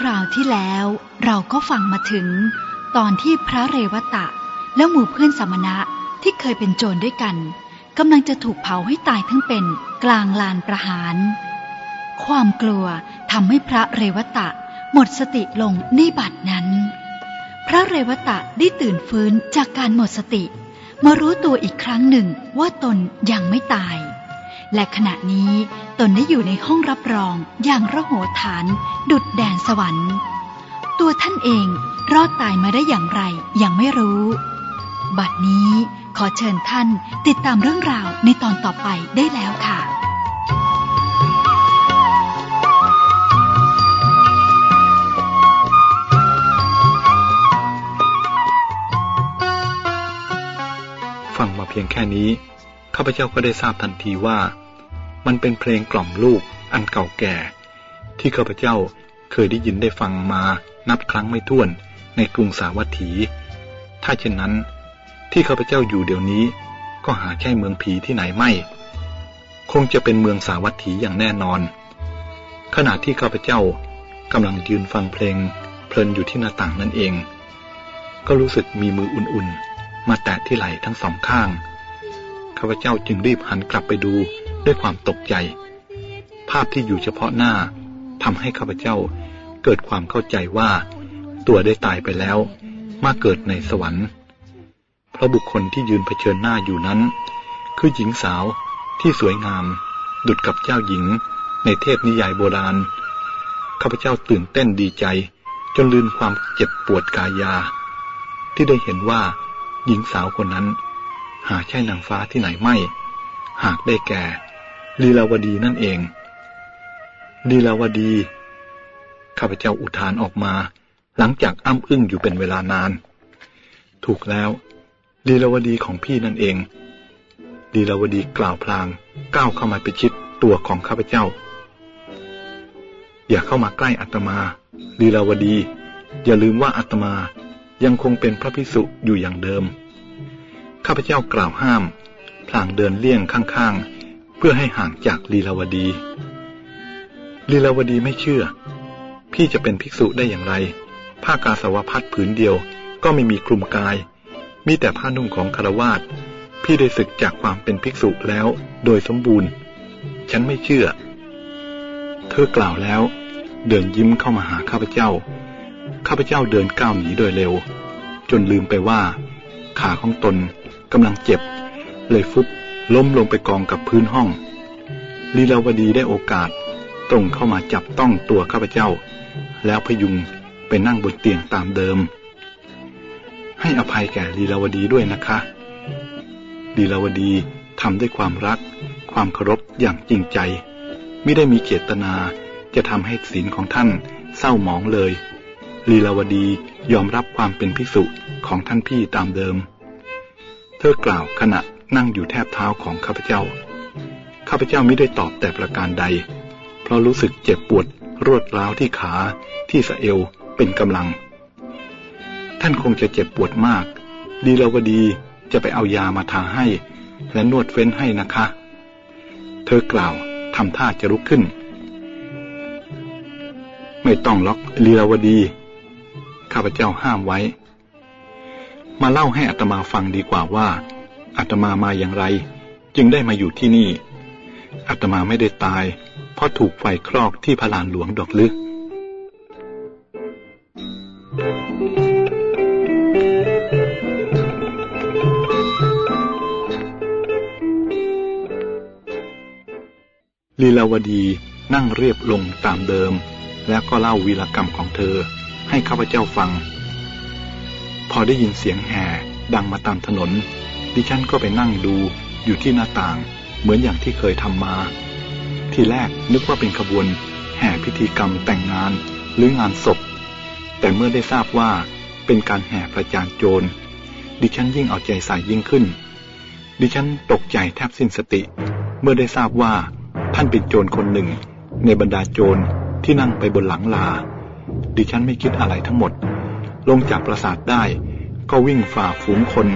คราวที่แล้วเราก็ฟังมาถึงตอนที่พระเรวตะ และหมู่เพื่อนสมณะที่เคยเป็นโจรด้วยกันกำลังจะถูกเผาให้ตายทั้งเป็นกลางลานประหาร ความกลัวทำให้พระเรวตะหมดสติลงในบัดนั้น พระเรวตะได้ตื่นฟื้นจากการหมดสติ มารู้ตัวอีกครั้งหนึ่งว่าตนยังไม่ตาย และขณะนี้ตนได้อยู่ในห้องรับรองอย่างระโหฐาน ดุดแดนสวรรค์ ตัวท่านเองรอดตายมาได้อย่างไรยังไม่รู้ บัดนี้ขอเชิญท่านติดตามเรื่องราวในตอนต่อไปได้แล้วค่ะฟังมาเพียงแค่นี้ ข้าพเจ้าก็ได้ทราบทันทีว่า มันเป็นเพลงกล่อมลูกอันเก่าแก่ ที่ข้าพเจ้าเคยได้ยินได้ฟังมานับครั้งไม่ถ้วนในกรุงสาวัตถี ถ้าเช่นนั้น ที่ข้าพเจ้าอยู่เดี๋ยวนี้ ก็หาแค่เมืองผีที่ไหนไม่ คงจะเป็นเมืองสาวัตถีอย่างแน่นอน ขณะที่ข้าพเจ้ากำลังยืนฟังเพลง เพลินอยู่ที่หน้าต่างนั่นเอง ก็รู้สึกมีมืออุ่นๆ มาแตะที่ไหล่ทั้งสองข้าง ข้าพเจ้าจึงรีบหันกลับไปดู ด้วยความตกใจ ภาพที่อยู่เฉพาะหน้าทำให้ข้าพเจ้าเกิดความเข้าใจว่า ตัวได้ตายไปแล้ว มาเกิดในสวรรค์ เพราะบุคคลที่ยืนเผชิญหน้าอยู่นั้น คือหญิงสาวที่สวยงาม ดุดกับเจ้าหญิง ในเทพนิยายโบราณข้าพเจ้าตื่นเต้นดีใจ จนลืมความเจ็บปวดกายา ที่ได้เห็นว่า หญิงสาวคนนั้น หาใช่นางฟ้าที่ไหนไม่ หากได้แก่ ลีลาวดีนั่นเอง ลีลาวดี ข้าพเจ้าอุทานออกมา หลังจากอ้ำอึ้งอยู่เป็นเวลานาน ถูกแล้ว ลีลาวดีของพี่นั่นเอง ลีลาวดีกล่าวพลาง ก้าวเข้ามาไปชิดตัวของข้าพเจ้า อย่าเข้ามาใกล้อาตมา ลีลาวดี อย่าลืมว่าอาตมายังคงเป็นพระภิกษุอยู่อย่างเดิม ข้าพเจ้ากล่าวห้าม พลางเดินเลี่ยงข้างๆ เพื่อให้ห่างจากลีลาวดี ลีลาวดีไม่เชื่อ พี่จะเป็นภิกษุได้อย่างไร ผ้ากาสาวพัสตร์ผืนเดียวก็ไม่มีคลุมกาย มีแต่ผ้านุ่งของคารวาสพี่ได้ศึกจากความเป็นภิกษุแล้วโดยสมบูรณ์ ฉันไม่เชื่อ เธอกล่าวแล้ว เดินยิ้มเข้ามาหาข้าพเจ้า ข้าพเจ้าเดินก้าวหนีโดยเร็ว จนลืมไปว่า ขาของตนกำลังเจ็บ เลยฟุบ ล้มลงไปกองกับพื้นห้อง ลีลาวดีได้โอกาสตรงเข้ามาจับต้องตัวข้าพเจ้า แล้วพยุงไปนั่งบนเตียงตามเดิม ให้อภัยแก่ลีลาวดีด้วยนะคะลีลาวดีทำด้วยความรัก ความเคารพอย่างจริงใจ ไม่ได้มีเจตนาจะทำให้ศีลของท่านเศร้าหมองเลยลีลาวดียอมรับความเป็นภิกษุของท่านพี่ตามเดิม เธอกล่าวขณะ นั่งอยู่แทบเท้าของข้าพเจ้า ข้าพเจ้าไม่ได้ตอบแต่ประการใด เพราะรู้สึกเจ็บปวดรวดร้าวที่ขาที่สะเอวเป็นกำลัง ท่านคงจะเจ็บปวดมาก ดีเราก็ดีจะไปเอายามาทาให้ และนวดเฟ้นให้นะคะ เธอกล่าวทำท่าจะลุกขึ้น ไม่ต้องล็อกลีลาวดี ข้าพเจ้าห้ามไว้ มาเล่าให้อัตมาฟังดีกว่าว่า อัตมามาอย่างไร จึงได้มาอยู่ที่นี่อัตมาไม่ได้ตาย เพราะถูกไฟคลอกที่พลานหลวงดอกลึกลีลาวดีนั่งเรียบลงตามเดิม แล้วก็เล่าวีรกรรมของเธอให้ข้าพเจ้าฟัง พอได้ยินเสียงแห่ดังมาตามถนน ดิฉันก็ไปนั่งดูอยู่ที่หน้าต่าง เหมือนอย่างที่เคยทำมา ที่แรกนึกว่าเป็นขบวน แห่พิธีกรรมแต่งงานหรืองานศพ แต่เมื่อได้ทราบว่าเป็นการแห่ประจานโจร ดิฉันยิ่งเอาใจใส่ยิ่งขึ้น ดิฉันตกใจแทบสิ้นสติ เมื่อได้ทราบว่าท่านเป็นโจรคนหนึ่ง ในบรรดาโจรที่นั่งไปบนหลังลา ดิฉันไม่คิดอะไรทั้งหมด ลงจากปราสาทได้ก็วิ่งฝ่าฝูงคน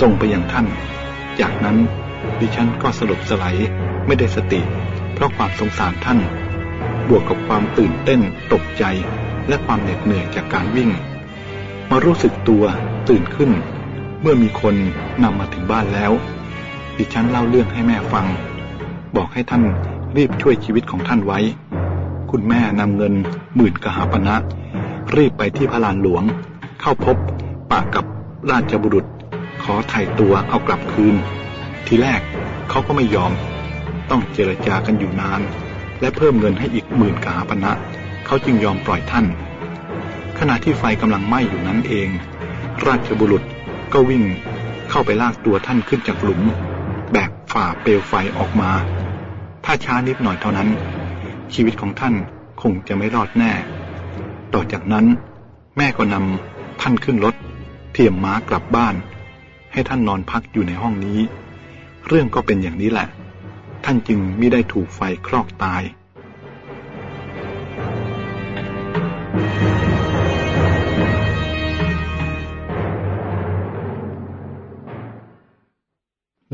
ตรงไปยังท่าน จากนั้นดิฉันก็สลบสลายไม่ได้สติ เพราะความสงสารท่าน บวกกับความตื่นเต้น ตกใจ และความเหน็ดเหนื่อยจากการวิ่ง มารู้สึกตัวตื่นขึ้น เมื่อมีคนนำมาถึงบ้านแล้ว ดิฉันเล่าเรื่องให้แม่ฟัง บอกให้ท่านรีบช่วยชีวิตของท่านไว้ คุณแม่นำเงินหมื่นกหาปณะรีบไปที่พระลานหลวง เข้าพบปากกับราชบุรุษ อไถ่ตัวเอากลับคืน ทีแรกเขาก็ไม่ยอม ต้องเจรจากันอยู่นาน และเพิ่มเงินให้อีกหมื่นกหาปณะเขาจึงยอมปล่อยท่าน ขณะที่ไฟกำลังไหม้อยู่นั้นเอง ราชบุรุษก็วิ่งเข้าไปลากตัวท่านขึ้นจากหลุม แบกฝ่าเปลวไฟออกมา ถ้าช้านิดหน่อยเท่านั้น ชีวิตของท่านคงจะไม่รอดแน่ ต่อจากนั้น แม่ก็นำท่านขึ้นรถเทียมม้ากลับบ้าน ให้ท่านนอนพักอยู่ในห้องนี้ เรื่องก็เป็นอย่างนี้แหละ ท่านจึงไม่ได้ถูกไฟคลอกตาย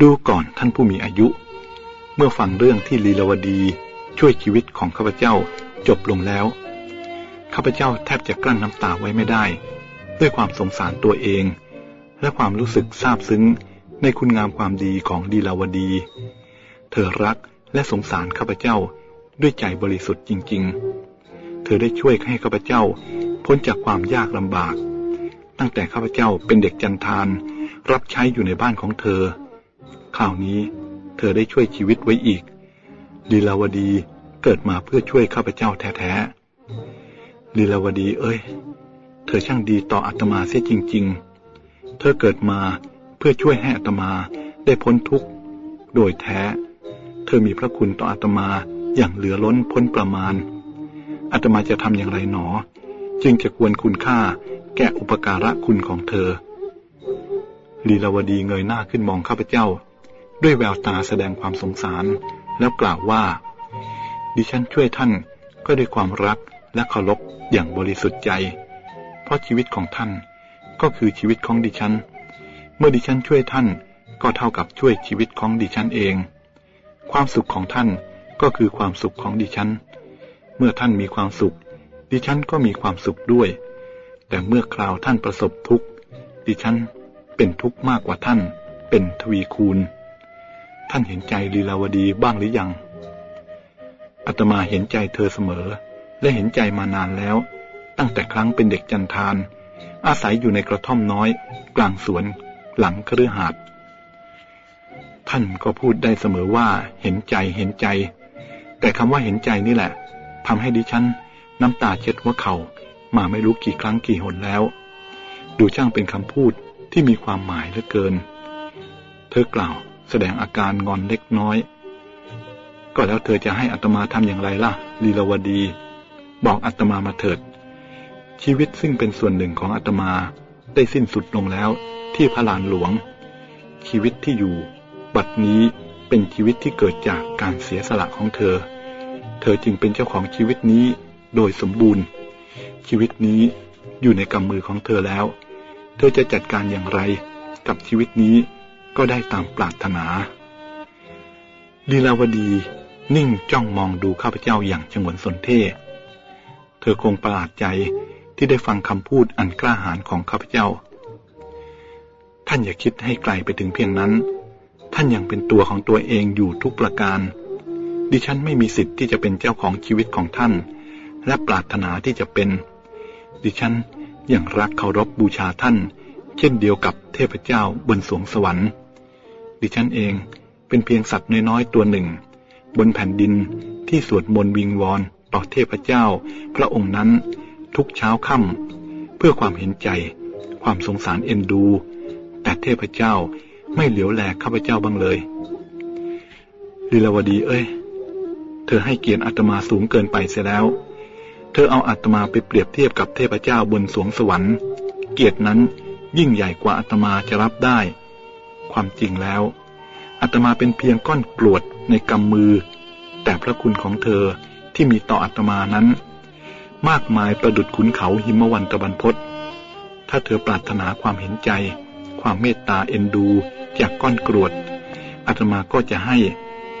ดูก่อนท่านผู้มีอายุ เมื่อฟังเรื่องที่ลีลาวดีช่วยชีวิตของข้าพเจ้าจบลงแล้ว ข้าพเจ้าแทบจะกลั้นน้ำตาไว้ไม่ได้ ด้วยความสงสารตัวเอง และความรู้สึกซาบซึ้งในคุณงามความดีของลีลาวดี เธอรักและสงสารข้าพเจ้าด้วยใจบริสุทธิ์จริง ๆ เธอได้ช่วยให้ข้าพเจ้าพ้นจากความยากลำบาก ตั้งแต่ข้าพเจ้าเป็นเด็กจันทานรับใช้อยู่ในบ้านของเธอ คราวนี้เธอได้ช่วยชีวิตไว้อีก ลีลาวดีเกิดมาเพื่อช่วยข้าพเจ้าแท้ๆลีลาวดีเอ้ย เธอช่างดีต่ออาตมาเสียจริง ๆ เธอเกิดมาเพื่อช่วยให้อาตมาได้พ้นทุกข์ โดยแท้ เธอมีพระคุณต่ออาตมาอย่างเหลือล้นพ้นประมาณอาตมาจะทำอย่างไรหนอ จึงจะควรคุณค่าแก่อุปการะคุณของเธอ ลีลาวดีเงยหน้าขึ้นมองข้าพเจ้า ด้วยแววตาแสดงความสงสาร แล้วกล่าวว่า ดิฉันช่วยท่านก็ด้วยความรักและเคารพอย่างบริสุทธิ์ใจ เพราะชีวิตของท่าน ก็คือชีวิตของดิฉัน เมื่อดิฉันช่วยท่าน ก็เท่ากับช่วยชีวิตของดิฉันเอง ความสุขของท่านก็คือความสุขของดิฉัน เมื่อท่านมีความสุข ดิฉันก็มีความสุขด้วย แต่เมื่อคราวท่านประสบทุกข์ดิฉันเป็นทุกข์มากกว่าท่าน เป็นทวีคูณ ท่านเห็นใจลีลาวดีบ้างหรือยังอาตมาเห็นใจเธอเสมอ และเห็นใจมานานแล้ว ตั้งแต่ครั้งเป็นเด็กจันทาน อาศัยอยู่ในกระท่อมน้อย กลางสวน หลังครือหาดท่านก็พูดได้เสมอว่าเห็นใจเห็นใจ แต่คำว่าเห็นใจนี่แหละทำให้ดิฉันน้ำตาเช็ดหัวเขา่ามาไม่รู้กี่ครั้งกี่หนแล้ว ดูช่างเป็นคำพูดที่มีความหมายเหลือเกิน เธอกล่าวแสดงอาการงอนเล็กน้อย ก็แล้วเธอจะให้อัตมาทำอย่างไรล่ะ ลีลาวดี บอกอัตมามาเถิด ชีวิตซึ่งเป็นส่วนหนึ่งของอัตมาได้สิ้นสุดลงแล้วที่พระลานหลวง ชีวิตที่อยู่ บัดนี้เป็นชีวิตที่เกิดจากการเสียสละของเธอ เธอจึงเป็นเจ้าของชีวิตนี้โดยสมบูรณ์ ชีวิตนี้อยู่ในกำมือของเธอแล้ว เธอจะจัดการอย่างไรกับชีวิตนี้ก็ได้ตามปรารถนาลีลาวดีนิ่งจ้องมองดูข้าพเจ้าอย่างฉงนสนเท่ เธอคงประหลาดใจ ที่ได้ฟังคำพูดอันกล้าหาญของข้าพเจ้า ท่านอย่าคิดให้ไกลไปถึงเพียงนั้น ท่านยังเป็นตัวของตัวเองอยู่ทุกประการ ดิฉันไม่มีสิทธิ์ที่จะเป็นเจ้าของชีวิตของท่าน และปรารถนาที่จะเป็น ดิฉันยังรักเคารพบบูชาท่าน เช่นเดียวกับเทพเจ้าบนสวงสวรรค์ ดิฉันเองเป็นเพียงสัตว์น้อยๆตัวหนึ่ง บนแผ่นดินที่สวดมนต์วิงวอนต่อเทพเจ้า พระองค์นั้น ทุกเช้าค่ำเพื่อความเห็นใจ ความสงสารเอ็นดู แต่เทพเจ้าไม่เหลียวแลข้าพเจ้าบ้างเลยลีลาวดีเอ้ย เธอให้เกียรติอาตมาสูงเกินไปเสียแล้ว เธอเอาอาตมาไปเปรียบเทียบกับเทพเจ้าบนสวงสวรรค์ เกียรตินั้นยิ่งใหญ่กว่าอาตมาจะรับได้ ความจริงแล้วอาตมาเป็นเพียงก้อนกรวดในกำมือ แต่พระคุณของเธอที่มีต่ออาตมานั้น มากมายประดุดขุนเขาหิมวันตะบันพศถ้าเธอปรารถนาความเห็นใจ ความเมตตาเอ็นดูจากก้อนกรวดอาตมาก็จะให้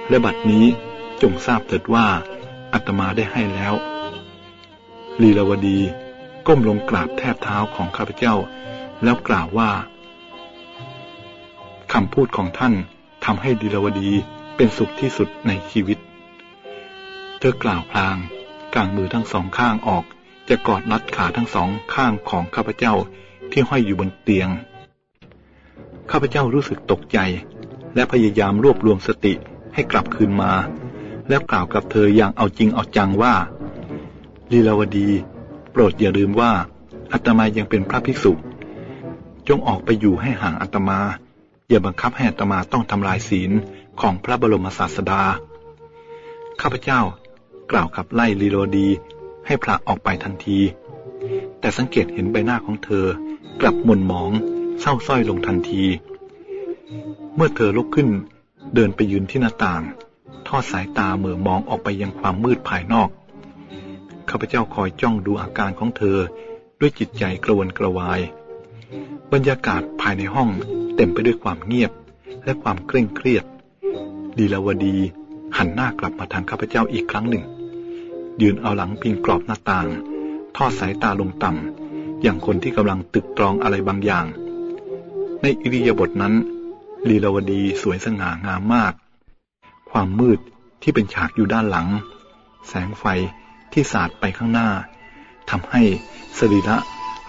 และบัดนี้จงทราบเถิดว่าอาตมาได้ให้แล้ว ลีลาวดีก้มลงกราบแทบเท้าของข้าพเจ้า แล้วกล่าวว่าคำพูดของท่านทำให้ดีลวดีเป็นสุขที่สุดในชีวิต เธอกล่าวพลาง กางมือทั้งสองข้างออก จะกอดรัดขาทั้งสองข้างของข้าพเจ้าที่ห้อยอยู่บนเตียง ข้าพเจ้ารู้สึกตกใจ และพยายามรวบรวมสติให้กลับคืนมา แล้วกล่าวกับเธออย่างเอาจริงเอาจังว่าลีลาวดี โปรดอย่าลืมว่าอาตมายังเป็นพระภิกษุ จงออกไปอยู่ให้ห่างอาตมา อย่าบังคับให้อาตมาต้องทำลายศีลของพระบรมศาสดา ข้าพเจ้า กล่าวขับไล่ลีโรดี ให้พระออกไปทันที แต่สังเกตเห็นใบหน้าของเธอกลับหม่นหมองเศร้าส้อยลงทันที เมื่อเธอลุกขึ้นเดินไปยืนที่หน้าต่าง ทอดสายตาเหม่อมองออกไปยังความมืดภายนอกข้าพเจ้าคอยจ้องดูอาการของเธอด้วยจิตใจกระวนกระวาย บรรยากาศภายในห้องเต็มไปด้วยความเงียบและความเคร่งเครียด ดีลาวดีหันหน้ากลับมาทางข้าพเจ้าอีกครั้งหนึ่ง ยืนเอาหลังพิงกรอบหน้าต่าง ทอดสายตาลงต่ำ อย่างคนที่กำลังตึกตรองอะไรบางอย่าง ในอิริยาบถนั้น ลีลาวดีสวยสง่างามมาก ความมืดที่เป็นฉากอยู่ด้านหลัง แสงไฟที่สาดไปข้างหน้าทำให้สรีระ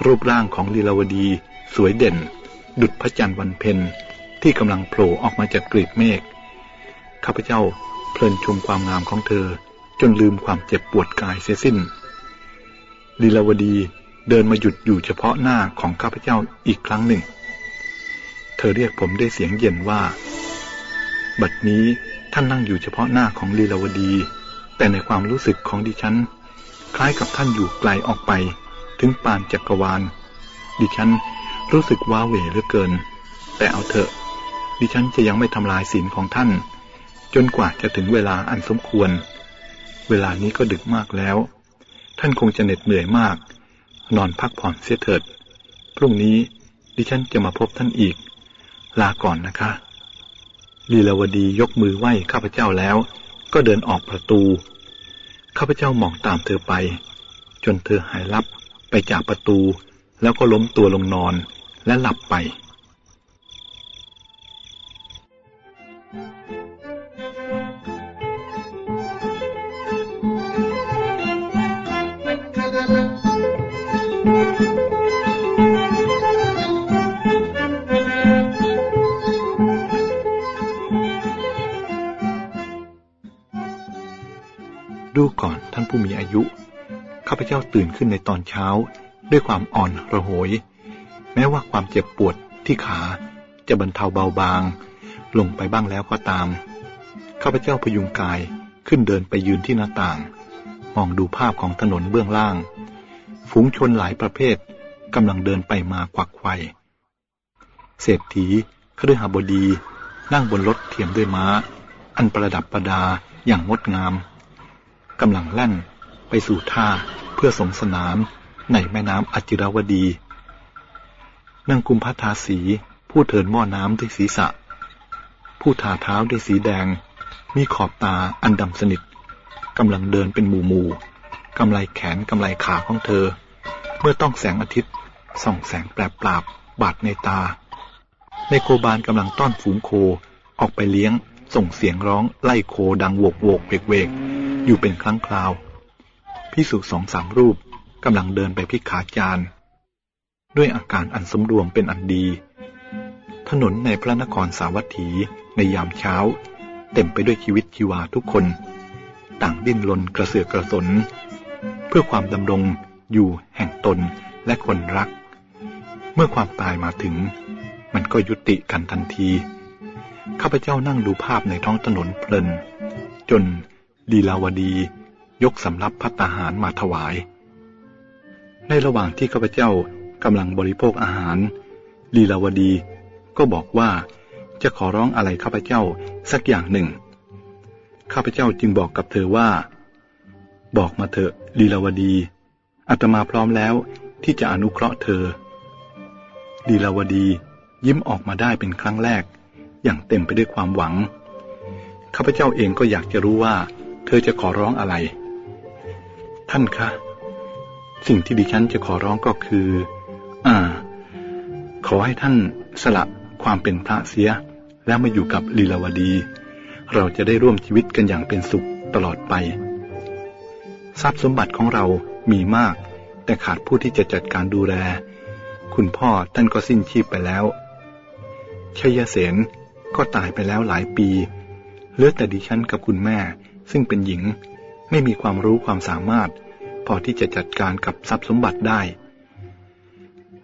รูปร่างของลีลาวดีสวยเด่น ดุจพระจันทร์วันเพ็ญที่กำลังโผล่ออกมาจากกลีบเมฆข้าพเจ้าเพลินชมความงามของเธอ จนลืมความเจ็บปวดกายเสียสิ้นลีลาวดีเดินมาหยุดอยู่เฉพาะหน้าของข้าพเจ้าอีกครั้งหนึ่ง เธอเรียกผมด้วยเสียงเย็นว่า บัดนี้ท่านนั่งอยู่เฉพาะหน้าของลีลาวดี แต่ในความรู้สึกของดิฉัน คล้ายกับท่านอยู่ไกลออกไป ถึงปานจักรวาล ดิฉันรู้สึกว้าเหวเหลือเกิน แต่เอาเถอะ ดิฉันจะยังไม่ทำลายศีลของท่าน จนกว่าจะถึงเวลาอันสมควร เวลานี้ก็ดึกมากแล้ว ท่านคงจะเหน็ดเหนื่อยมาก นอนพักผ่อนเสียเถิด พรุ่งนี้ดิฉันจะมาพบท่านอีก ลาก่อนนะคะลีลาวดียกมือไหว้ข้าพเจ้าแล้ว ก็เดินออกประตู ข้าพเจ้ามองตามเธอไป จนเธอหายลับไปจากประตู แล้วก็ล้มตัวลงนอนและหลับไป ดูก่อนท่านผู้มีอายุ ข้าพเจ้าตื่นขึ้นในตอนเช้า ด้วยความอ่อนระโหย แม้ว่าความเจ็บปวดที่ขาจะบรรเทาเบาบาง ลงไปบ้างแล้วก็ตาม ข้าพเจ้าพยุงกายขึ้นเดินไปยืนที่หน้าต่าง มองดูภาพของถนนเบื้องล่าง ฝูงชนหลายประเภทกำลังเดินไปมาควักไขว่เศรษฐีครือหบดี นั่งบนรถเทียมด้วยม้า อันประดับประดาอย่างงดงาม กำลังแล่นไปสู่ท่าเพื่อสงสนานในแม่น้ำอจิรวดี นางกุมพัทาสีผู้เถินหม้อน้ำด้วยศีรษะ ผู้ทาเท้าด้วยสีแดง มีขอบตาอันดำสนิทกำลังเดินเป็นหมู่หมู่กำไลแขนกำไลขาของเธอ เมื่อต้องแสงอาทิตย์ส่องแสงแปรปราบบาดในตา ในโคบานกำลังต้อนฝูงโคออกไปเลี้ยง ส่งเสียงร้องไล่โคดังโวกโวกเวกเวกอยู่เป็นครั้งคราวพิสุสองสามรูปกำลังเดินไปพิขาจารด้วยอาการอันสมรวมเป็นอันดี ถนนในพระนครสาวัตถีในยามเช้า เต็มไปด้วยชีวิตชีวาทุกคน ต่างดิ้นรนกระเสือกกระสน เพื่อความดำรงอยู่แห่งตนและคนรัก เมื่อความตายมาถึง มันก็ยุติกันทันที ข้าพเจ้านั่งดูภาพในท้องถนนเพลิน จนลีลาวดียกสำรับพัตาหารมาถวาย ในระหว่างที่ข้าพเจ้ากำลังบริโภคอาหารลีลาวดีก็บอกว่าจะขอร้องอะไรข้าพเจ้าสักอย่างหนึ่ง ข้าพเจ้าจึงบอกกับเธอว่า บอกมาเถอะลีลาวดีอาตมาพร้อมแล้วที่จะอนุเคราะห์เธอลีลาวดียิ้มออกมาได้เป็นครั้งแรก อย่างเต็มไปด้วยความหวัง ข้าพเจ้าเองก็อยากจะรู้ว่า เธอจะขอร้องอะไร ท่านคะ สิ่งที่ดิฉันจะขอร้องก็คือ อ่า ขอให้ท่านสละความเป็นพระเสีย แล้วมาอยู่กับลีลาวดี เราจะได้ร่วมชีวิตกันอย่างเป็นสุขตลอดไป ทรัพย์สมบัติของเรามีมาก แต่ขาดผู้ที่จะจัดการดูแล คุณพ่อท่านก็สิ้นชีพไปแล้วชัยเสน ก็ตายไปแล้วหลายปีเหลือแต่ดิฉันกับคุณแม่ ซึ่งเป็นหญิง ไม่มีความรู้ความสามารถ พอที่จะจัดการกับทรัพย์สมบัติได้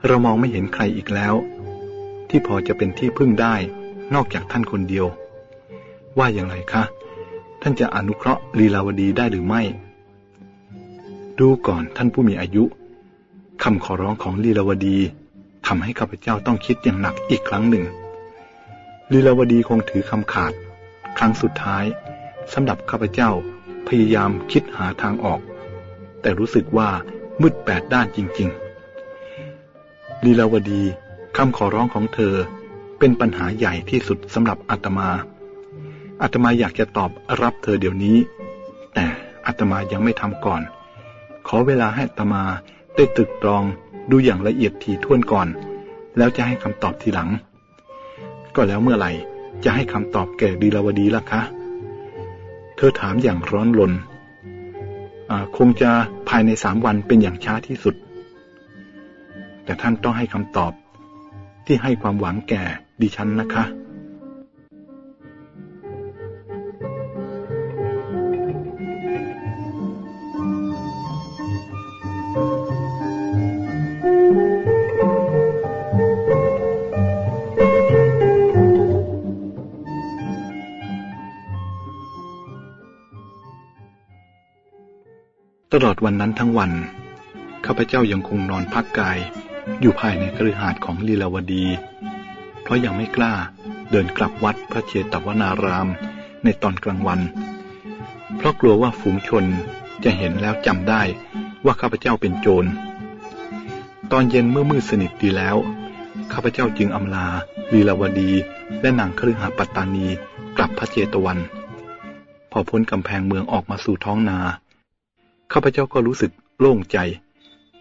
เรามองไม่เห็นใครอีกแล้ว ที่พอจะเป็นที่พึ่งได้นอกจากท่านคนเดียว ว่าอย่างไรคะ ท่านจะอนุเคราะห์ลีลาวดีได้หรือไม่ ดูก่อนท่านผู้มีอายุคำขอร้องของลีลาวดีทำให้ข้าพเจ้าต้องคิดอย่างหนักอีกครั้งหนึ่ง ลีลาวดีคงถือคำขาด ครั้งสุดท้ายสำหรับข้าพเจ้าพยายามคิดหาทางออก แต่รู้สึกว่ามืดแปดด้านจริงๆ ลีลาวดีคำขอร้องของเธอเป็นปัญหาใหญ่ที่สุดสำหรับอาตมาอาตมาอยากจะตอบรับเธอเดี๋ยวนี้ แต่อาตมายังไม่ทำก่อน ขอเวลาให้อาตมาได้ตึกตรองดูอย่างละเอียดถี่ถ้วนก่อน แล้วจะให้คำตอบทีหลัง ก็แล้วเมื่อไหร่ จะให้คำตอบแก่ดีลาวดีล่ะคะ เธอถามอย่างร้อนรนคงจะภายในสามวันเป็นอย่างช้าที่สุด แต่ท่านต้องให้คำตอบที่ให้ความหวังแก่ดิฉันนะคะ ตลอดวันนั้นทั้งวัน ข้าพเจ้ายังคงนอนพักกายอยู่ภายในคฤหาสน์ของลีลาวดี เพราะยังไม่กล้าเดินกลับวัดพระเชตวนารามในตอนกลางวัน เพราะกลัวว่าฝูงชนจะเห็นแล้วจำได้ว่าข้าพเจ้าเป็นโจร ตอนเย็นเมื่อมืดสนิทดีแล้ว ข้าพเจ้าจึงอำลาลีลาวดี และนางคฤหาปัตตานีกลับพระเจตวัน พอพ้นกำแพงเมืองออกมาสู่ท้องนา ข้าพเจ้าก็รู้สึกโล่งใจ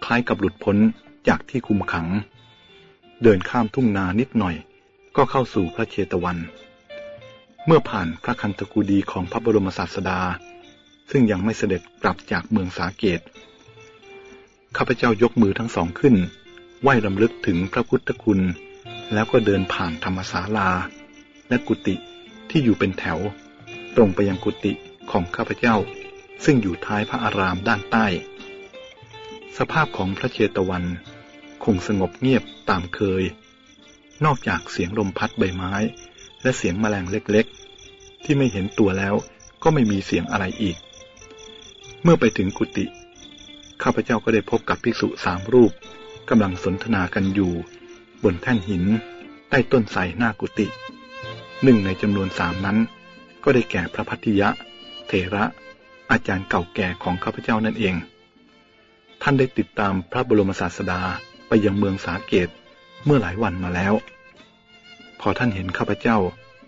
คล้ายกับหลุดพ้นจากที่คุมขัง เดินข้ามทุ่งนานิดหน่อย ก็เข้าสู่พระเชตวัน เมื่อผ่านพระคันตกูดีของพระบรมศาสดา ซึ่งยังไม่เสด็จกลับจากเมืองสาเกตข้าพเจ้ายกมือทั้งสองขึ้น ไหว้รำลึกถึงพระพุทธคุณ แล้วก็เดินผ่านธรรมศาลา และกุฏิที่อยู่เป็นแถว ตรงไปยังกุฏิของข้าพเจ้า ซึ่งอยู่ท้ายพระอารามด้านใต้ สภาพของพระเชตวัน คงสงบเงียบตามเคย นอกจากเสียงลมพัดใบไม้ และเสียงแมลงเล็กๆ ที่ไม่เห็นตัวแล้วก็ไม่มีเสียงอะไรอีก เมื่อไปถึงกุฏิข้าพเจ้าก็ได้พบกับภิกษุสามรูปกำลังสนทนากันอยู่ บนแท่นหิน ใต้ต้นไทรหน้ากุฏิหนึ่งในจำนวนสามนั้น ก็ได้แก่พระพัทธิยะ เถระ อาจารย์เก่าแก่ของข้าพเจ้านั่นเอง ท่านได้ติดตามพระบรมศาสดาไปยังเมืองสาเกตเมื่อหลายวันมาแล้ว พอท่านเห็นข้าพเจ้า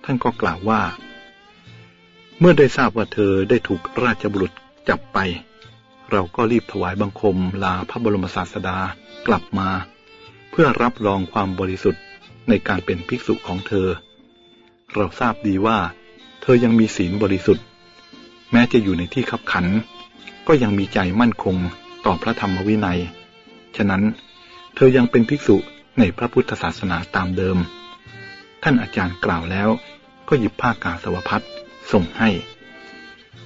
ท่านก็กล่าวว่า เมื่อได้ทราบว่าเธอได้ถูกราชบุรุษจับไป เราก็รีบถวายบังคมลาพระบรมศาสดากลับมา เพื่อรับรองความบริสุทธิ์ในการเป็นภิกษุของเธอ เราทราบดีว่า เธอยังมีศีลบริสุทธิ์ แม้จะอยู่ในที่ขับขัน ก็ยังมีใจมั่นคงต่อพระธรรมวินัย ฉะนั้นเธอยังเป็นภิกษุในพระพุทธศาสนาตามเดิม ท่านอาจารย์กล่าวแล้ว ก็หยิบผ้ากาสาวพัดส่งให้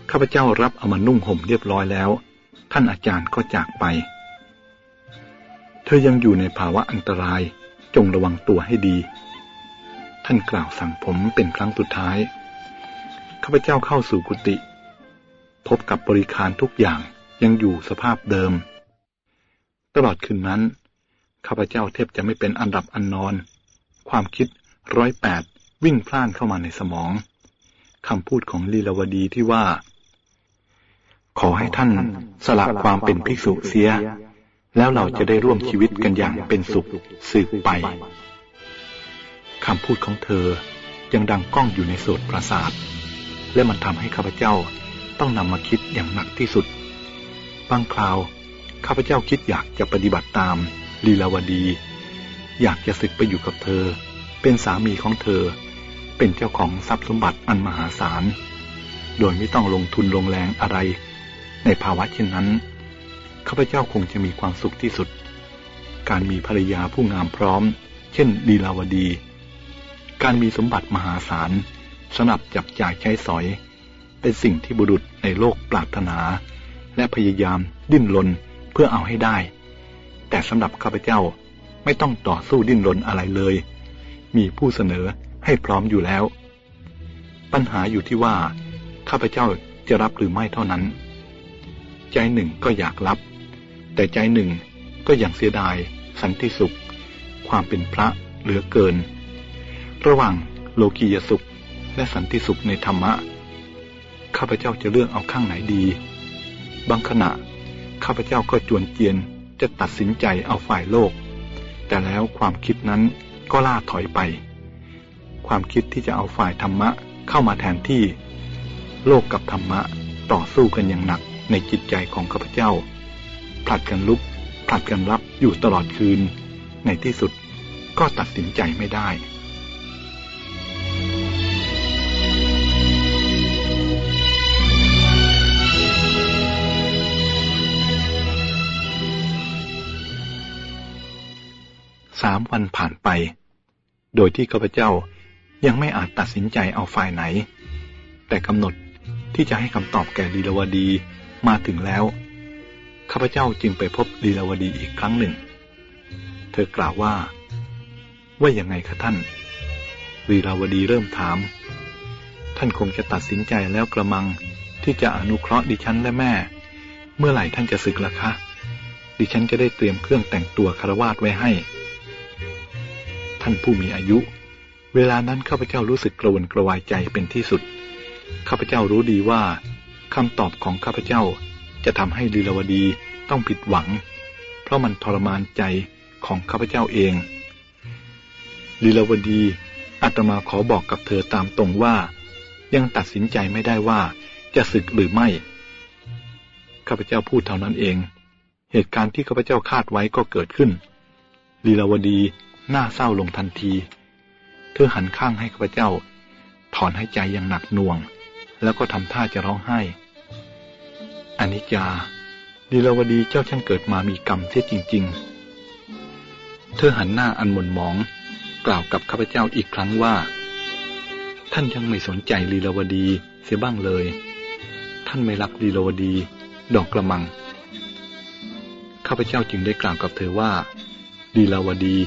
ข้าพเจ้ารับเอามานุ่งห่มเรียบร้อยแล้ว ท่านอาจารย์ก็จากไป เธอยังอยู่ในภาวะอันตรายจงระวังตัวให้ดี ท่านกล่าวสั่งผมเป็นครั้งสุดท้าย ข้าพเจ้าเข้าสู่กุฏิ พบกับบริการทุกอย่างยังอยู่สภาพเดิม ตลอดคืนนั้น ข้าพเจ้าเทพจะไม่เป็นอันดับอันนอน ความคิดร้อยแปดวิ่งพล่านเข้ามาในสมองคำพูดของลีลาวดีที่ว่า ขอให้ท่านสละความเป็นภิกษุเสีย แล้วเราจะได้ร่วมชีวิตกันอย่างเป็นสุขสืบไปคำพูดของเธอยังดังก้องอยู่ในโสดประสาท และมันทำให้ข้าพเจ้า ต้องนำมาคิดอย่างหนักที่สุด บางคราว ข้าพเจ้าคิดอยากจะปฏิบัติตามลีลาวดี อยากจะศึกไปอยู่กับเธอ เป็นสามีของเธอ เป็นเจ้าของทรัพย์สมบัติอันมหาศาล โดยไม่ต้องลงทุนลงแรงอะไร ในภาวะเช่นนั้น ข้าพเจ้าคงจะมีความสุขที่สุด การมีภรรยาผู้งามพร้อม เช่นลีลาวดี การมีสมบัติมหาศาลสนับจับจ่ายใช้สอย เป็นสิ่งที่บุรุษในโลกปรารถนา และพยายามดิ้นรนเพื่อเอาให้ได้ แต่สำหรับข้าพเจ้าไม่ต้องต่อสู้ดิ้นรนอะไรเลย มีผู้เสนอให้พร้อมอยู่แล้ว ปัญหาอยู่ที่ว่า ข้าพเจ้าจะรับหรือไม่เท่านั้น ใจหนึ่งก็อยากรับ แต่ใจหนึ่งก็ยังเสียดาย สันติสุข ความเป็นพระเหลือเกิน ระหว่างโลกียสุขและสันติสุขในธรรมะ ข้าพเจ้าจะเลือกเอาข้างไหนดี บางขณะ ข้าพเจ้าก็จวนเจียนจะตัดสินใจเอาฝ่ายโลก แต่แล้วความคิดนั้นก็ล่าถอยไป ความคิดที่จะเอาฝ่ายธรรมะเข้ามาแทนที่ โลกกับธรรมะต่อสู้กันอย่างหนักในจิตใจของข้าพเจ้า ผลัดกันลุก ผลัดกันรับอยู่ตลอดคืน ในที่สุดก็ตัดสินใจไม่ได้ สามวันผ่านไป โดยที่ข้าพเจ้ายังไม่อาจตัดสินใจเอาฝ่ายไหน แต่กำหนดที่จะให้คำตอบแก่ลีลาวดีมาถึงแล้ว ข้าพเจ้าจึงไปพบลีลาวดีอีกครั้งหนึ่ง เธอกล่าวว่า ว่ายังไงคะท่าน ลีลาวดีเริ่มถาม ท่านคงจะตัดสินใจแล้วกระมังที่จะอนุเคราะห์ดิฉันและแม่ เมื่อไหร่ท่านจะศึกล่ะคะ ดิฉันจะได้เตรียมเครื่องแต่งตัวคารวาสไว้ให้ ท่านผู้มีอายุ เวลานั้นข้าพเจ้ารู้สึกกระวนกระวายใจเป็นที่สุด ข้าพเจ้ารู้ดีว่าคำตอบของข้าพเจ้าจะทำให้ลีลาวดีต้องผิดหวัง เพราะมันทรมานใจของข้าพเจ้าเองลีลาวดีอาตมาขอบอกกับเธอตามตรงว่า ยังตัดสินใจไม่ได้ว่าจะศึกหรือไม่ ข้าพเจ้าพูดเท่านั้นเอง เหตุการณ์ที่ข้าพเจ้าคาดไว้ก็เกิดขึ้นลีลาวดี หน้าเศร้าลงทันที เธอหันข้างให้ข้าพเจ้า ถอนหายใจอย่างหนักหน่วง แล้วก็ทำท่าจะร้องไห้อนิจจาดีลาวดีเจ้าช่างเกิดมามีกรรมเสียจริง ๆ เธอหันหน้าอันหม่นหมอง กล่าวกับข้าพเจ้าอีกครั้งว่า ท่านยังไม่สนใจลีลาวดีเสียบ้างเลย ท่านไม่รักลีลาวดี ดอกกระมัง ข้าพเจ้าจึงได้กล่าวกับเธอว่าลีลาวดี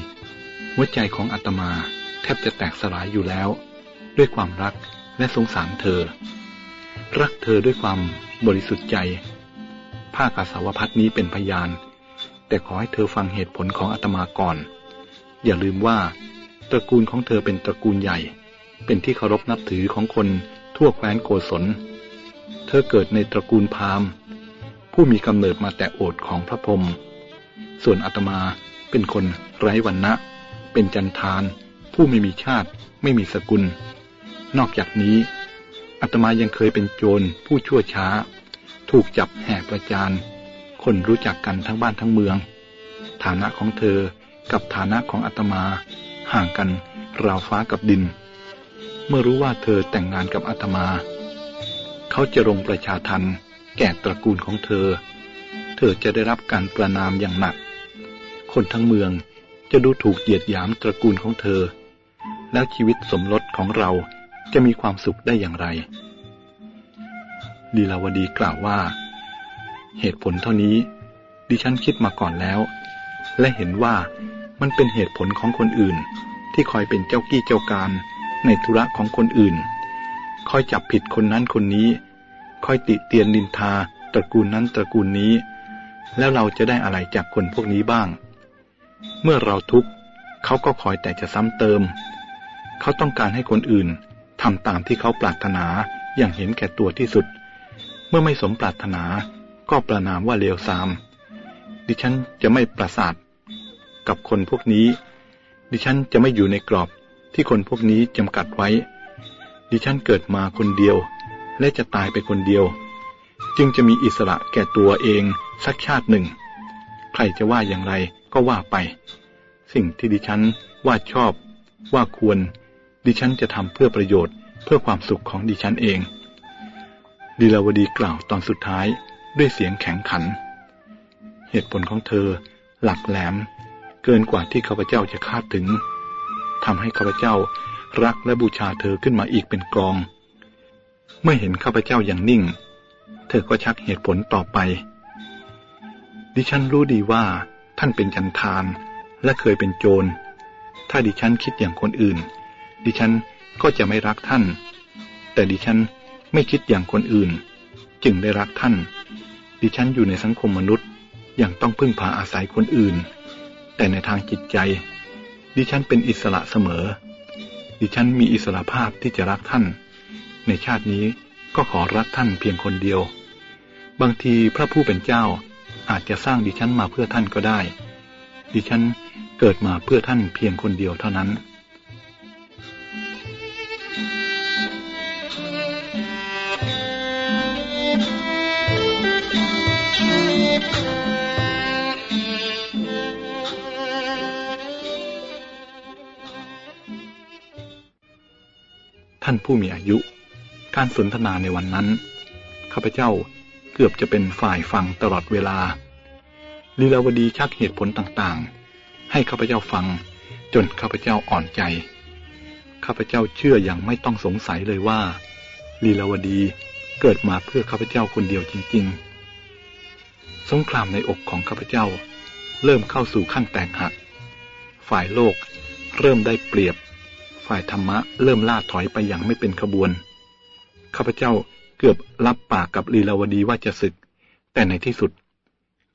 หัวใจของอาตมาแทบจะแตกสลายอยู่แล้ว ด้วยความรักและสงสารเธอ รักเธอด้วยความบริสุทธิ์ใจ ภาคาสาวพัฒนี้เป็นพยาน แต่ขอให้เธอฟังเหตุผลของอาตมาก่อน อย่าลืมว่า ตระกูลของเธอเป็นตระกูลใหญ่ เป็นที่เคารพนับถือของคนทั่วแคว้นโกศล เธอเกิดในตระกูลพราหมณ์ ผู้มีกำเนิดมาแต่โอดของพระพรหมส่วนอาตมาเป็นคนไร้วันนะ เป็นจันทาน ผู้ไม่มีชาติ ไม่มีสกุล นอกจากนี้อาตมายังเคยเป็นโจรผู้ชั่วช้า ถูกจับแห่ประจานคนรู้จักกันทั้งบ้านทั้งเมือง ฐานะของเธอกับฐานะของอาตมาห่างกันราวฟ้ากับดิน เมื่อรู้ว่าเธอแต่งงานกับอาตมา เขาจะลงประชาทันแก่ตระกูลของเธอ เธอจะได้รับการประนามอย่างหนัก คนทั้งเมือง จะดูถูกเหยียดหยามตระกูลของเธอ แล้วชีวิตสมรสของเราจะมีความสุขได้อย่างไร ลีลาวดีกล่าวว่า เหตุผลเท่านี้ ดิฉันคิดมาก่อนแล้ว และเห็นว่ามันเป็นเหตุผลของคนอื่น ที่คอยเป็นเจ้ากี้เจ้าการในธุระของคนอื่น คอยจับผิดคนนั้นคนนี้ คอยติเตียนนินทาตระกูลนั้นตระกูลนี้ แล้วเราจะได้อะไรจากคนพวกนี้บ้าง เมื่อเราทุกข์เขาก็คอยแต่จะซ้ำเติม เขาต้องการให้คนอื่นทำตามที่เขาปรารถนาอย่างเห็นแก่ตัวที่สุด เมื่อไม่สมปรารถนาก็ประนามว่าเลวทราม ดิฉันจะไม่ประสาทกับคนพวกนี้ ดิฉันจะไม่อยู่ในกรอบที่คนพวกนี้จำกัดไว้ ดิฉันเกิดมาคนเดียว และจะตายไปคนเดียว จึงจะมีอิสระแก่ตัวเองสักชาติหนึ่ง ใครจะว่าอย่างไร ก็ว่าไป สิ่งที่ดิฉันว่าชอบ ว่าควร ดิฉันจะทำเพื่อประโยชน์เพื่อความสุขของดิฉันเองดีลาวดีกล่าวตอนสุดท้ายด้วยเสียงแข็งขัน เหตุผลของเธอ หลักแหลม เกินกว่าที่ข้าพเจ้าจะคาดถึงทำให้ข้าพเจ้ารักและบูชาเธอขึ้นมาอีกเป็นกอง เมื่อเห็นข้าพเจ้าอย่างนิ่ง เธอก็ชักเหตุผลต่อไป ดิฉันรู้ดีว่า ท่านเป็นจันทาน และเคยเป็นโจร ถ้าดิฉันคิดอย่างคนอื่น ดิฉันก็จะไม่รักท่าน แต่ดิฉันไม่คิดอย่างคนอื่น จึงได้รักท่าน ดิฉันอยู่ในสังคมมนุษย์ยังต้องพึ่งพาอาศัยคนอื่น แต่ในทางจิตใจ ดิฉันเป็นอิสระเสมอ ดิฉันมีอิสระภาพที่จะรักท่าน ในชาตินี้ก็ขอรักท่านเพียงคนเดียว บางทีพระผู้เป็นเจ้า อาจจะสร้างดิฉันมาเพื่อท่านก็ได้ ดิฉันเกิดมาเพื่อท่านเพียงคนเดียวเท่านั้นท่านผู้มีอายุ การสนทนาในวันนั้น ข้าพเจ้า เกือบจะเป็นฝ่ายฟังตลอดเวลา ลีลาวดีชักเหตุผลต่างๆ ให้ข้าพเจ้าฟังจนข้าพเจ้าอ่อนใจ ข้าพเจ้าเชื่ออย่างไม่ต้องสงสัยเลยว่า ลีลาวดีเกิดมาเพื่อข้าพเจ้าคนเดียวจริง ๆ สงครามในอกของข้าพเจ้า เริ่มเข้าสู่ขั้นแตกหัก ฝ่ายโลกเริ่มได้เปรียบ ฝ่ายธรรมะเริ่มล่าถอยไปอย่างไม่เป็นขบวน ข้าพเจ้า เกือบรับปากกับลีลาวดีว่าจะศึก แต่ในที่สุด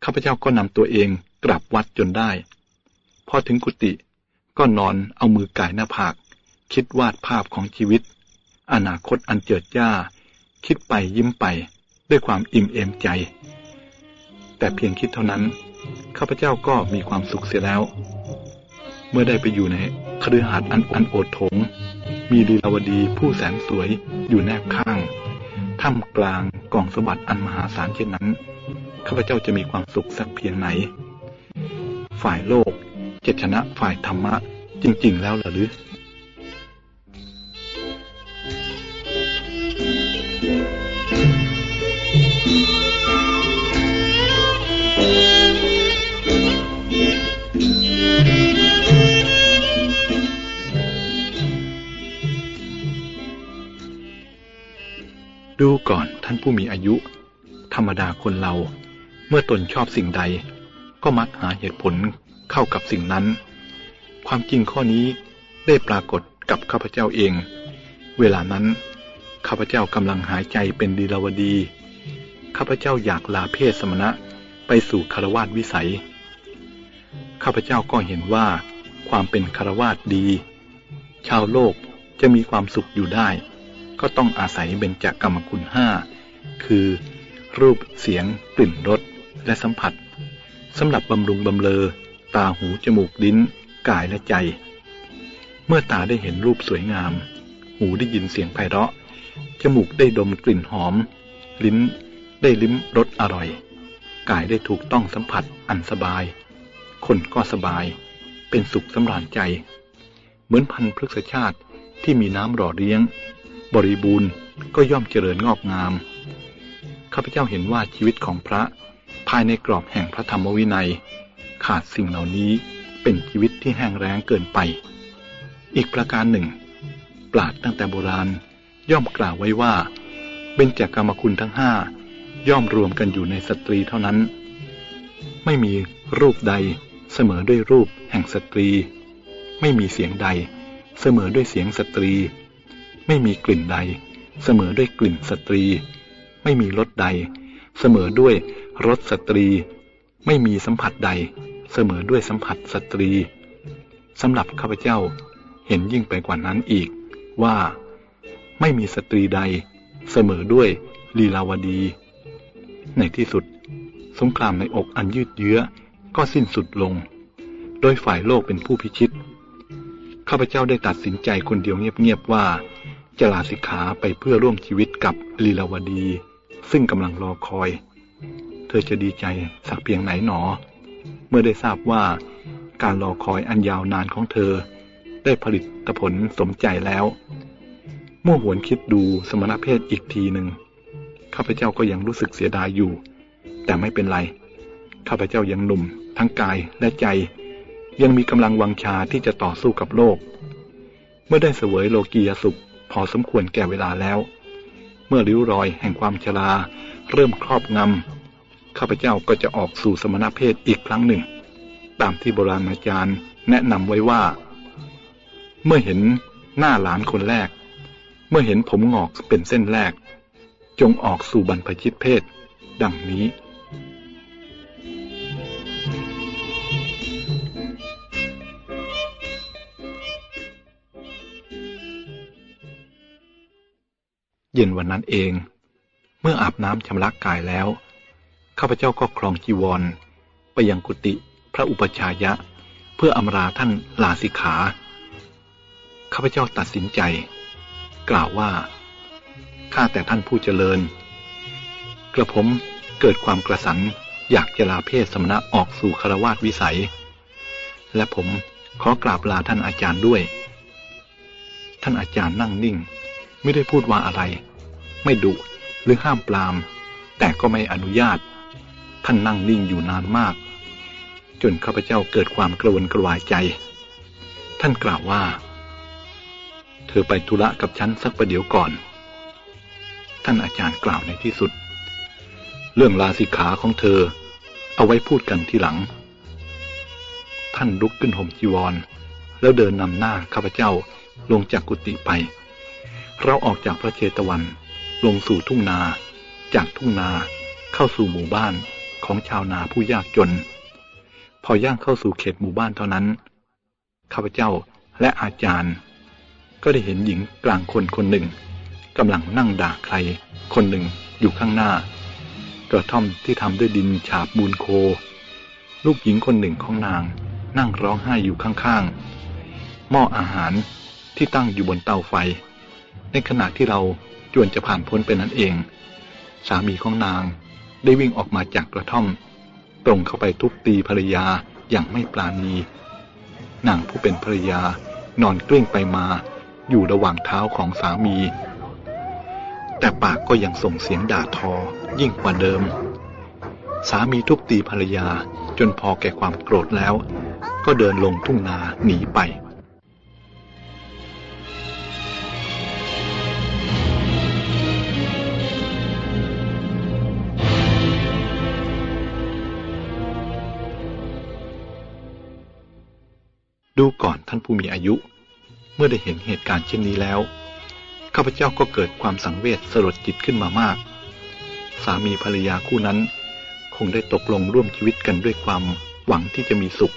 ข้าพเจ้าก็นำตัวเองกลับวัดจนได้ พอถึงกุฏิก็นอนเอามือก่ายหน้าผาก คิดวาดภาพของชีวิต อนาคตอันเจิดจ้า คิดไปยิ้มไปด้วยความอิ่มเอมใจ แต่เพียงคิดเท่านั้น ข้าพเจ้าก็มีความสุขเสียแล้ว เมื่อได้ไปอยู่ในคฤหาสน์อันอันโอดถง มีลีลาวดีผู้แสนสวยอยู่แนบข้าง ท่ามกลางกองสมบัติอันมหาศาลเช่นนั้น ข้าพเจ้าจะมีความสุขสักเพียงไหน ฝ่ายโลกจะชนะฝ่ายธรรมะจริง ๆ แล้วหรือ ผู้มีอายุ ธรรมดาคนเรา เมื่อตนชอบสิ่งใด ก็มักหาเหตุผลเข้ากับสิ่งนั้น ความจริงข้อนี้ได้ปรากฏกับข้าพเจ้าเอง เวลานั้นข้าพเจ้ากำลังหายใจเป็นดีลาวดี ข้าพเจ้าอยากลาเพศสมณะไปสู่คารวาสวิสัย ข้าพเจ้าก็เห็นว่า ความเป็นคารวาสดี ชาวโลกจะมีความสุขอยู่ได้ ก็ต้องอาศัยเบญจกรรมคุณห้า คือ รูปเสียง กลิ่นรสและสัมผัสสำหรับบำรุงบำเลอ ตาหูจมูกลิ้น กายและใจ เมื่อตาได้เห็นรูปสวยงาม หูได้ยินเสียงไพเราะ จมูกได้ดมกลิ่นหอม ลิ้นได้ลิ้มรสอร่อย กายได้ถูกต้องสัมผัสอันสบาย คนก็สบาย เป็นสุขสำราญใจ เหมือนพันธุ์พฤกษชาติที่มีน้ำหล่อเลี้ยง บริบูรณ์ก็ย่อมเจริญงอกงาม ข้าพเจ้าเห็นว่าชีวิตของพระภายในกรอบแห่งพระธรรมวินัย ขาดสิ่งเหล่านี้เป็นชีวิตที่แห้งแล้งเกินไป อีกประการหนึ่ง ปราดตั้งแต่โบราณย่อมกล่าวไว้ว่าเบญจากกรรมคุณทั้งห้าย่อมรวมกันอยู่ในสตรีเท่านั้น ไม่มีรูปใดเสมอด้วยรูปแห่งสตรี ไม่มีเสียงใดเสมอด้วยเสียงสตรี ไม่มีกลิ่นใดเสมอด้วยกลิ่นสตรี ไม่มีรสใด เสมอด้วยรสสตรี ไม่มีสัมผัสใด เสมอด้วยสัมผัสสตรีสำหรับข้าพเจ้าเห็นยิ่งไปกว่านั้นอีกว่า ไม่มีสตรีใด เสมอด้วยลีลาวดี ในที่สุด สงครามในอกอันยืดเยื้อก็สิ้นสุดลง โดยฝ่ายโลกเป็นผู้พิชิตข้าพเจ้าได้ตัดสินใจคนเดียวเงียบๆว่า จะลาสิกขาไปเพื่อร่วมชีวิตกับลีลาวดี ซึ่งกำลังรอคอย เธอจะดีใจสักเพียงไหนหนอ เมื่อได้ทราบว่าการรอคอยอันยาวนานของเธอ ได้ผลิตผลสมใจแล้วเมื่อหวนคิดดูสมณเพศอีกทีหนึ่งข้าพเจ้าก็ยังรู้สึกเสียดายอยู่ แต่ไม่เป็นไรข้าพเจ้ายังหนุ่ม ทั้งกายและใจ ยังมีกำลังวังชาที่จะต่อสู้กับโลก เมื่อได้เสวยโลกียสุข พอสมควรแก่เวลาแล้ว เมื่อริ้วรอยแห่งความชราเริ่มครอบงำข้าพเจ้าก็จะออกสู่สมณเพศอีกครั้งหนึ่ง ตามที่โบราณอาจารย์แนะนำไว้ว่า เมื่อเห็นหน้าหลานคนแรก เมื่อเห็นผมงอกเป็นเส้นแรก จงออกสู่บรรพชิตเพศ ดังนี้ เย็นวันนั้นเอง เมื่ออาบน้ำชำระกายแล้ว ข้าพเจ้าก็ครองจีวร ไปยังกุฏิพระอุปชายะ เพื่ออำลาท่านลาสิกขา ข้าพเจ้าตัดสินใจ กล่าวว่า ข้าแต่ท่านผู้เจริญ กระผมเกิดความกระสันอยากจะลาเพศสมณะออกสู่คารวาสวิสัย และผมขอกราบลาท่านอาจารย์ด้วย ท่านอาจารย์นั่งนิ่ง ไม่ได้พูดว่าอะไร ไม่ดุหรือห้ามปราม แต่ก็ไม่อนุญาต ท่านนั่งนิ่งอยู่นานมาก จนข้าพเจ้าเกิดความกระวนกระวายใจ ท่านกล่าวว่า เธอไปธุระกับฉันสักประเดี๋ยวก่อน ท่านอาจารย์กล่าวในที่สุด เรื่องลาสิกขาของเธอ เอาไว้พูดกันทีหลัง ท่านลุกขึ้นห่มจีวร แล้วเดินนำหน้าข้าพเจ้าลงจากกุฏิไป เราออกจากพระเจตวัน ลงสู่ทุ่งนา จากทุ่งนาเข้าสู่หมู่บ้านของชาวนาผู้ยากจน พอย่างเข้าสู่เขตหมู่บ้านเท่านั้นข้าพเจ้าและอาจารย์ ก็ได้เห็นหญิงกลางคนคนหนึ่งกำลังนั่งด่าใคร คนหนึ่งอยู่ข้างหน้า กระท่อมที่ทำด้วยดินฉาบมูลโค ลูกหญิงคนหนึ่งของนาง นั่งร้องไห้อยู่ข้างๆหม้ออาหารที่ตั้งอยู่บนเตาไฟ ในขณะที่เราจวนจะผ่านพ้นไปนั้นเอง สามีของนางได้วิ่งออกมาจากกระท่อม ตรงเข้าไปทุบตีภรรยาอย่างไม่ปราณี นางผู้เป็นภรรยานอนกลิ้งไปมาอยู่ระหว่างเท้าของสามี แต่ปากก็ยังส่งเสียงด่าทอยิ่งกว่าเดิม สามีทุบตีภรรยาจนพอแก่ความโกรธแล้ว ก็เดินลงทุ่งนาหนีไป ดูก่อนท่านผู้มีอายุ เมื่อได้เห็นเหตุการณ์เช่นนี้แล้ว ข้าพเจ้าก็เกิดความสังเวชสลดจิตขึ้นมามาก สามีภรรยาคู่นั้น คงได้ตกลงร่วมชีวิตกันด้วยความหวังที่จะมีสุข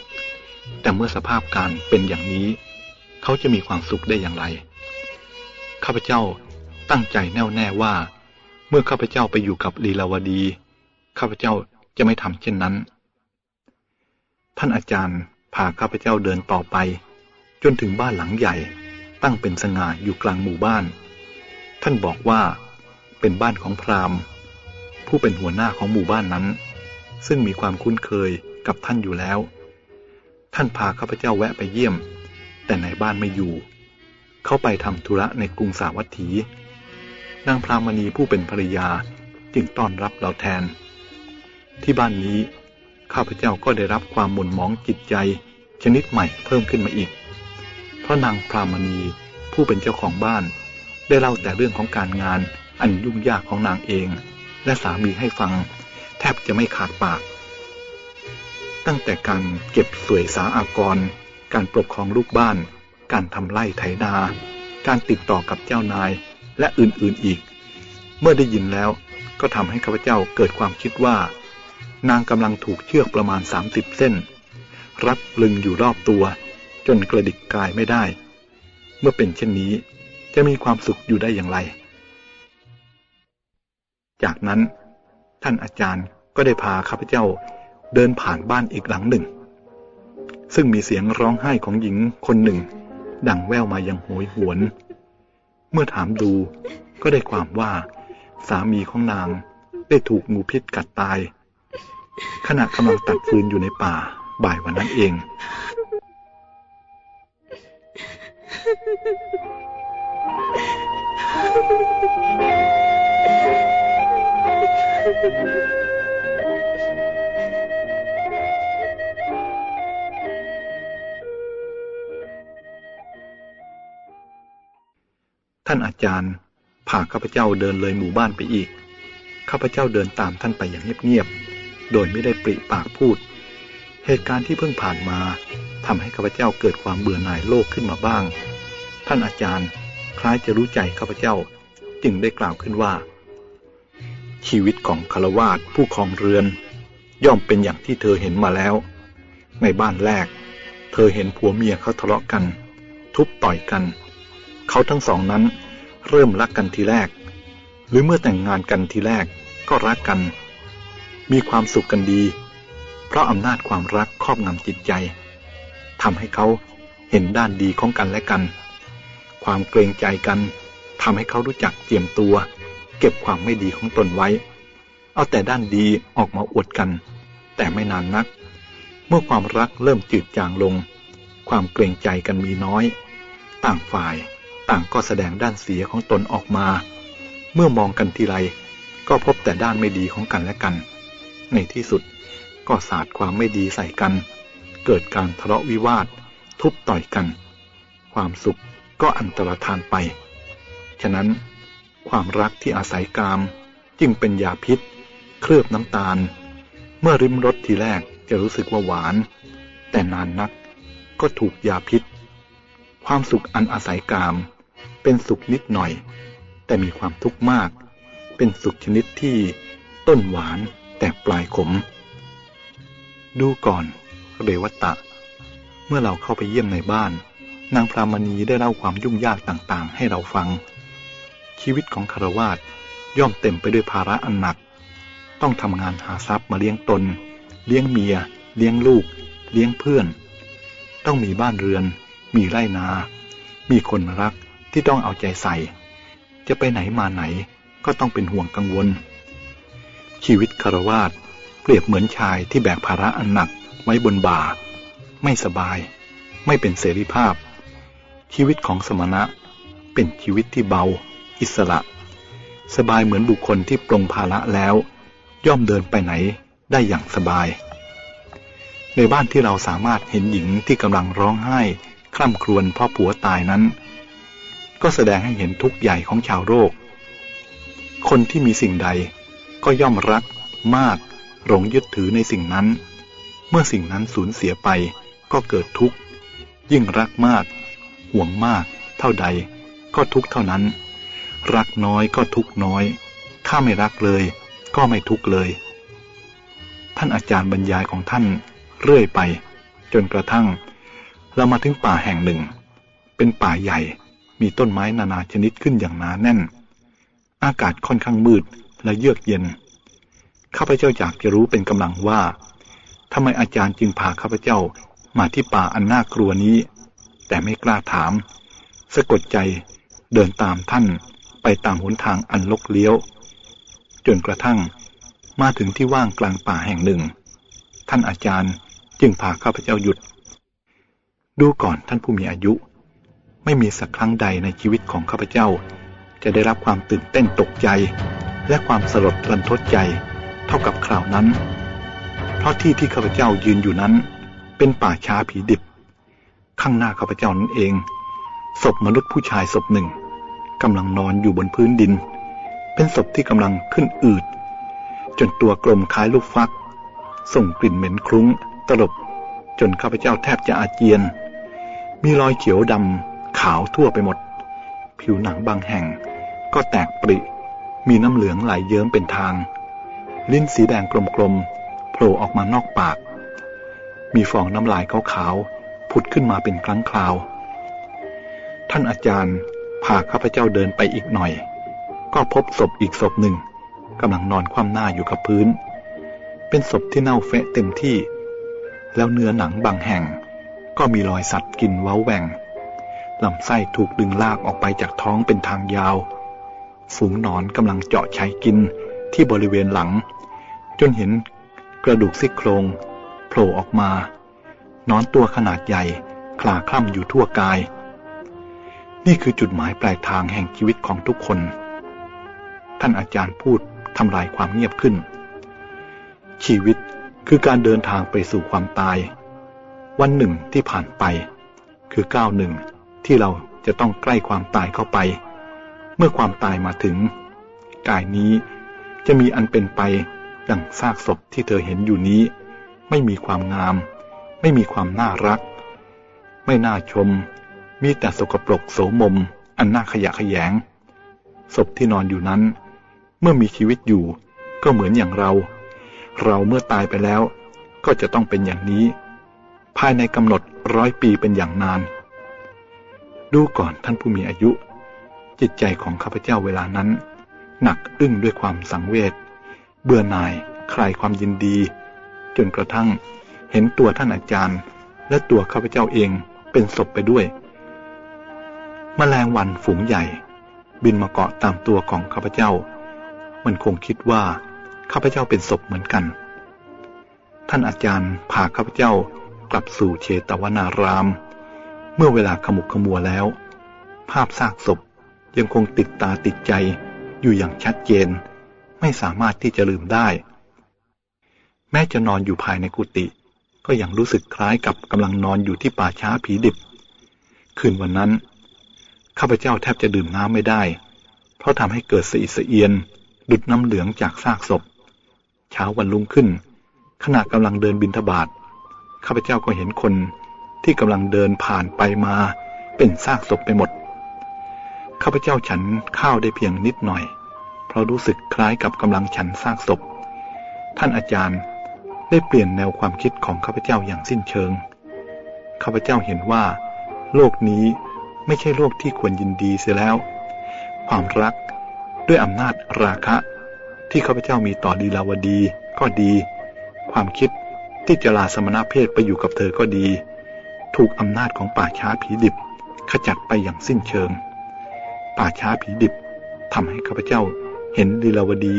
แต่เมื่อสภาพการเป็นอย่างนี้ เขาจะมีความสุขได้อย่างไร ข้าพเจ้าตั้งใจแน่วแน่ว่า เมื่อข้าพเจ้าไปอยู่กับลีลาวดี ข้าพเจ้าจะไม่ทำเช่นนั้น ท่านอาจารย์ พาข้าพเจ้าเดินต่อไป จนถึงบ้านหลังใหญ่ ตั้งเป็นสง่าอยู่กลางหมู่บ้าน ท่านบอกว่า เป็นบ้านของพราหมณ์ ผู้เป็นหัวหน้าของหมู่บ้านนั้น ซึ่งมีความคุ้นเคยกับท่านอยู่แล้ว ท่านพาข้าพเจ้าแวะไปเยี่ยม แต่ในบ้านไม่อยู่ เขาไปทำธุระในกรุงสาวัตถี นางพรามณีผู้เป็นภรรยาจึงต้อนรับเราแทน ที่บ้านนี้ ข้าพเจ้าก็ได้รับความหม่นหมองจิตใจ ชนิดใหม่เพิ่มขึ้นมาอีก เพราะนางพรามณีผู้เป็นเจ้าของบ้าน ได้เล่าแต่เรื่องของการงานอันยุ่งยากของนางเอง และสามีให้ฟัง แทบจะไม่ขาดปาก ตั้งแต่การเก็บสวยสาอากร การปกครองลูกบ้าน การทำไร่ไถนา การติดต่อกับเจ้านายและอื่นๆอีก เมื่อได้ยินแล้วก็ทำให้ข้าพเจ้าเกิดความคิดว่า นางกำลังถูกเชือกประมาณ 30 เส้น รัดลึงอยู่รอบตัว จนกระดิกกายไม่ได้ เมื่อเป็นเช่นนี้จะมีความสุขอยู่ได้อย่างไร จากนั้นท่านอาจารย์ก็ได้พาข้าพเจ้าเดินผ่านบ้านอีกหลังหนึ่ง ซึ่งมีเสียงร้องไห้ของหญิงคนหนึ่ง ดังแว่วมาอย่างโหยหวน เมื่อถามดูก็ได้ความว่า สามีของนางได้ถูกงูพิษกัดตาย ขณะกำลังตัดฟืนอยู่ในป่า บ่ายวันนั้นเอง ท่านอาจารย์พาข้าพเจ้าเดินเลยหมู่บ้านไปอีก ข้าพเจ้าเดินตามท่านไปอย่างเงียบๆ โดยไม่ได้ปริปากพูด เหตุการณ์ที่เพิ่งผ่านมาทำให้ข้าพเจ้าเกิดความเบื่อหน่ายโลกขึ้นมาบ้าง ท่านอาจารย์คล้ายจะรู้ใจข้าพเจ้าจึงได้กล่าวขึ้นว่า ชีวิตของคารวาสผู้ครองเรือน ย่อมเป็นอย่างที่เธอเห็นมาแล้ว ในบ้านแรก เธอเห็นผัวเมียเขาทะเลาะกัน ทุบต่อยกัน เขาทั้งสองนั้นเริ่มรักกันทีแรก หรือเมื่อแต่งงานกันทีแรกก็รักกัน มีความสุขกันดี เพราะอำนาจความรักครอบงำจิตใจทำให้เขาเห็นด้านดีของกันและกัน ความเกรงใจกันทำให้เขารู้จักเตรียมตัว เก็บความไม่ดีของตนไว้ เอาแต่ด้านดีออกมาอวดกัน แต่ไม่นานนัก เมื่อความรักเริ่มจืดจางลง ความเกรงใจกันมีน้อย ต่างฝ่ายต่างก็แสดงด้านเสียของตนออกมา เมื่อมองกันทีไรก็พบแต่ด้านไม่ดีของกันและกัน ในที่สุด ก็สาดความไม่ดีใส่กัน เกิดการทะเลาะวิวาท ทุบต่อยกัน ความสุขก็อันตรธานไป ฉะนั้น ความรักที่อาศัยกามจึงเป็นยาพิษ เคลือบน้ำตาล เมื่อริมรสทีแรกจะรู้สึกว่าหวาน แต่นานนักก็ถูกยาพิษ ความสุขอันอาศัยกาม เป็นสุขนิดหน่อย แต่มีความทุกข์มาก เป็นสุขชนิดที่ต้นหวาน แต่ปลายขม ดูก่อนเรวัตะ เมื่อเราเข้าไปเยี่ยมในบ้าน นางพรามณีได้เล่าความยุ่งยากต่างๆ ให้เราฟัง ชีวิตของคารวาสย่อมเต็มไปด้วยภาระอันหนัก ต้องทำงานหาทรัพย์มาเลี้ยงตน เลี้ยงเมีย เลี้ยงลูก เลี้ยงเพื่อน ต้องมีบ้านเรือน มีไร่นา มีคนรักที่ต้องเอาใจใส่ จะไปไหนมาไหนก็ต้องเป็นห่วงกังวล ชีวิตคารวาสเปรียบเหมือนชายที่แบกภาระอันหนักไว้บนบ่า ไม่สบาย ไม่เป็นเสรีภาพ ชีวิตของสมณะเป็นชีวิตที่เบา อิสระ สบายเหมือนบุคคลที่ปรงภาระแล้ว ย่อมเดินไปไหนได้อย่างสบาย ในบ้านที่เราสามารถเห็นหญิงที่กำลังร้องไห้คร่ำครวญพ่อผัวตายนั้น ก็แสดงให้เห็นทุกข์ใหญ่ของชาวโลกคนที่มีสิ่งใด ก็ย่อมรักมาก หลงยึดถือในสิ่งนั้น เมื่อสิ่งนั้นสูญเสียไปก็เกิดทุกข์ ยิ่งรักมาก ห่วงมาก เท่าใด ก็ทุกข์เท่านั้น รักน้อยก็ทุกข์น้อย ถ้าไม่รักเลย ก็ไม่ทุกข์เลย ท่านอาจารย์บรรยายของท่านเรื่อยไป จนกระทั่ง เรามาถึงป่าแห่งหนึ่ง เป็นป่าใหญ่มีต้นไม้นานาชนิดขึ้นอย่างหนาแน่น อากาศค่อนข้างมืด และเยือกเย็น ข้าพเจ้าอยากจะรู้เป็นกำลังว่าทำไมอาจารย์จึงพาข้าพเจ้ามาที่ป่าอันน่ากลัวนี้ แต่ไม่กล้าถาม สะกดใจเดินตามท่านไปตามหนทางอันลกเลี้ยว จนกระทั่งมาถึงที่ว่างกลางป่าแห่งหนึ่ง ท่านอาจารย์จึงพาข้าพเจ้าหยุด ดูก่อนท่านผู้มีอายุ ไม่มีสักครั้งใดในชีวิตของข้าพเจ้า จะได้รับความตื่นเต้นตกใจ และความสลดรันทดใจเท่ากับคราวนั้น เพราะที่ที่ข้าพเจ้ายืนอยู่นั้น เป็นป่าช้าผีดิบ ข้างหน้าข้าพเจ้านั้นเอง ศพมนุษย์ผู้ชายศพหนึ่งกำลังนอนอยู่บนพื้นดิน เป็นศพที่กำลังขึ้นอืด จนตัวกลมคล้ายลูกฟัก ส่งกลิ่นเหม็นคลุ้ง ตลบ จนข้าพเจ้าแทบจะอาเจียน มีรอยเขียวดำขาวทั่วไปหมด ผิวหนังบางแห่งก็แตกปริ มีน้ำเหลืองไหลเยิ้มเป็นทาง ลิ้นสีแดงกลมๆโผล่ออกมานอกปาก มีฟองน้ำลายขาวๆผุดขึ้นมาเป็นครั้งคราว ท่านอาจารย์พาข้าพเจ้าเดินไปอีกหน่อย ก็พบศพอีกศพหนึ่งกำลังนอนคว่ำหน้าอยู่กับพื้น เป็นศพที่เน่าเฟะเต็มที่ แล้วเนื้อหนังบางแห่ง ก็มีรอยสัตว์กินเว้าแหว่งลำไส้ถูกดึงลากออกไปจากท้องเป็นทางยาว ฝูงนอนกำลังเจาะใช้กินที่บริเวณหลัง จนเห็นกระดูกซี่โครงโผล่ออกมา นอนตัวขนาดใหญ่คลาคล่ำอยู่ทั่วกาย นี่คือจุดหมายปลายทางแห่งชีวิตของทุกคน ท่านอาจารย์พูดทำลายความเงียบขึ้น ชีวิตคือการเดินทางไปสู่ความตาย วันหนึ่งที่ผ่านไป คือก้าวหนึ่งที่เราจะต้องใกล้ความตายเข้าไป เมื่อความตายมาถึง กายนี้จะมีอันเป็นไปดังซากศพที่เธอเห็นอยู่นี้ ไม่มีความงาม ไม่มีความน่ารัก ไม่น่าชม มีแต่สกปรกโสมม อันน่าขยะขยงศพที่นอนอยู่นั้น เมื่อมีชีวิตอยู่ ก็เหมือนอย่างเรา เราเมื่อตายไปแล้ว ก็จะต้องเป็นอย่างนี้ ภายในกำหนดร้อยปีเป็นอย่างนาน ดูก่อนท่านผู้มีอายุ จิตใจของข้าพเจ้าเวลานั้น หนักอึ้งด้วยความสังเวชเบื่อหน่ายคลายความยินดี จนกระทั่งเห็นตัวท่านอาจารย์ และตัวข้าพเจ้าเองเป็นศพไปด้วยมแมลงวันฝูงใหญ่ บินมาเกาะตามตัวของข้าพเจ้า มันคงคิดว่าข้าพเจ้าเป็นศพเหมือนกัน ท่านอาจารย์พาข้าพเจ้ากลับสู่เชตวนาราม เมื่อเวลาขมุกขมัวแล้ว ภาพซากศพ ยังคงติดตาติดใจอยู่อย่างชัดเจน ไม่สามารถที่จะลืมได้ แม้จะนอนอยู่ภายในกุฏิก็ยังรู้สึกคล้ายกับกำลังนอนอยู่ที่ป่าช้าผีดิบ คืนวันนั้นข้าพเจ้าแทบจะดื่มน้ำไม่ได้ เพราะทำให้เกิดสะอิดสะเอียน ดุดน้ำเหลืองจากซากศพ เช้าวันรุ่งขึ้น ขณะกำลังเดินบินทบาทข้าพเจ้าก็เห็นคนที่กำลังเดินผ่านไปมาเป็นซากศพไปหมด ข้าพเจ้าฉันข้าวได้เพียงนิดหน่อย เพราะรู้สึกคล้ายกับกำลังฉันซากศพ ท่านอาจารย์ได้เปลี่ยนแนวความคิดของข้าพเจ้าอย่างสิ้นเชิง ข้าพเจ้าเห็นว่า โลกนี้ไม่ใช่โลกที่ควรยินดีเสียแล้ว ความรักด้วยอำนาจราคะ ที่ข้าพเจ้ามีต่อดีลาวดีก็ดี ความคิดที่จะลาสมณเพศไปอยู่กับเธอก็ดี ถูกอำนาจของป่าช้าผีดิบ ขจัดไปอย่างสิ้นเชิง ป่าช้าผีดิบทำให้ข้าพเจ้าเห็นลีลาวดี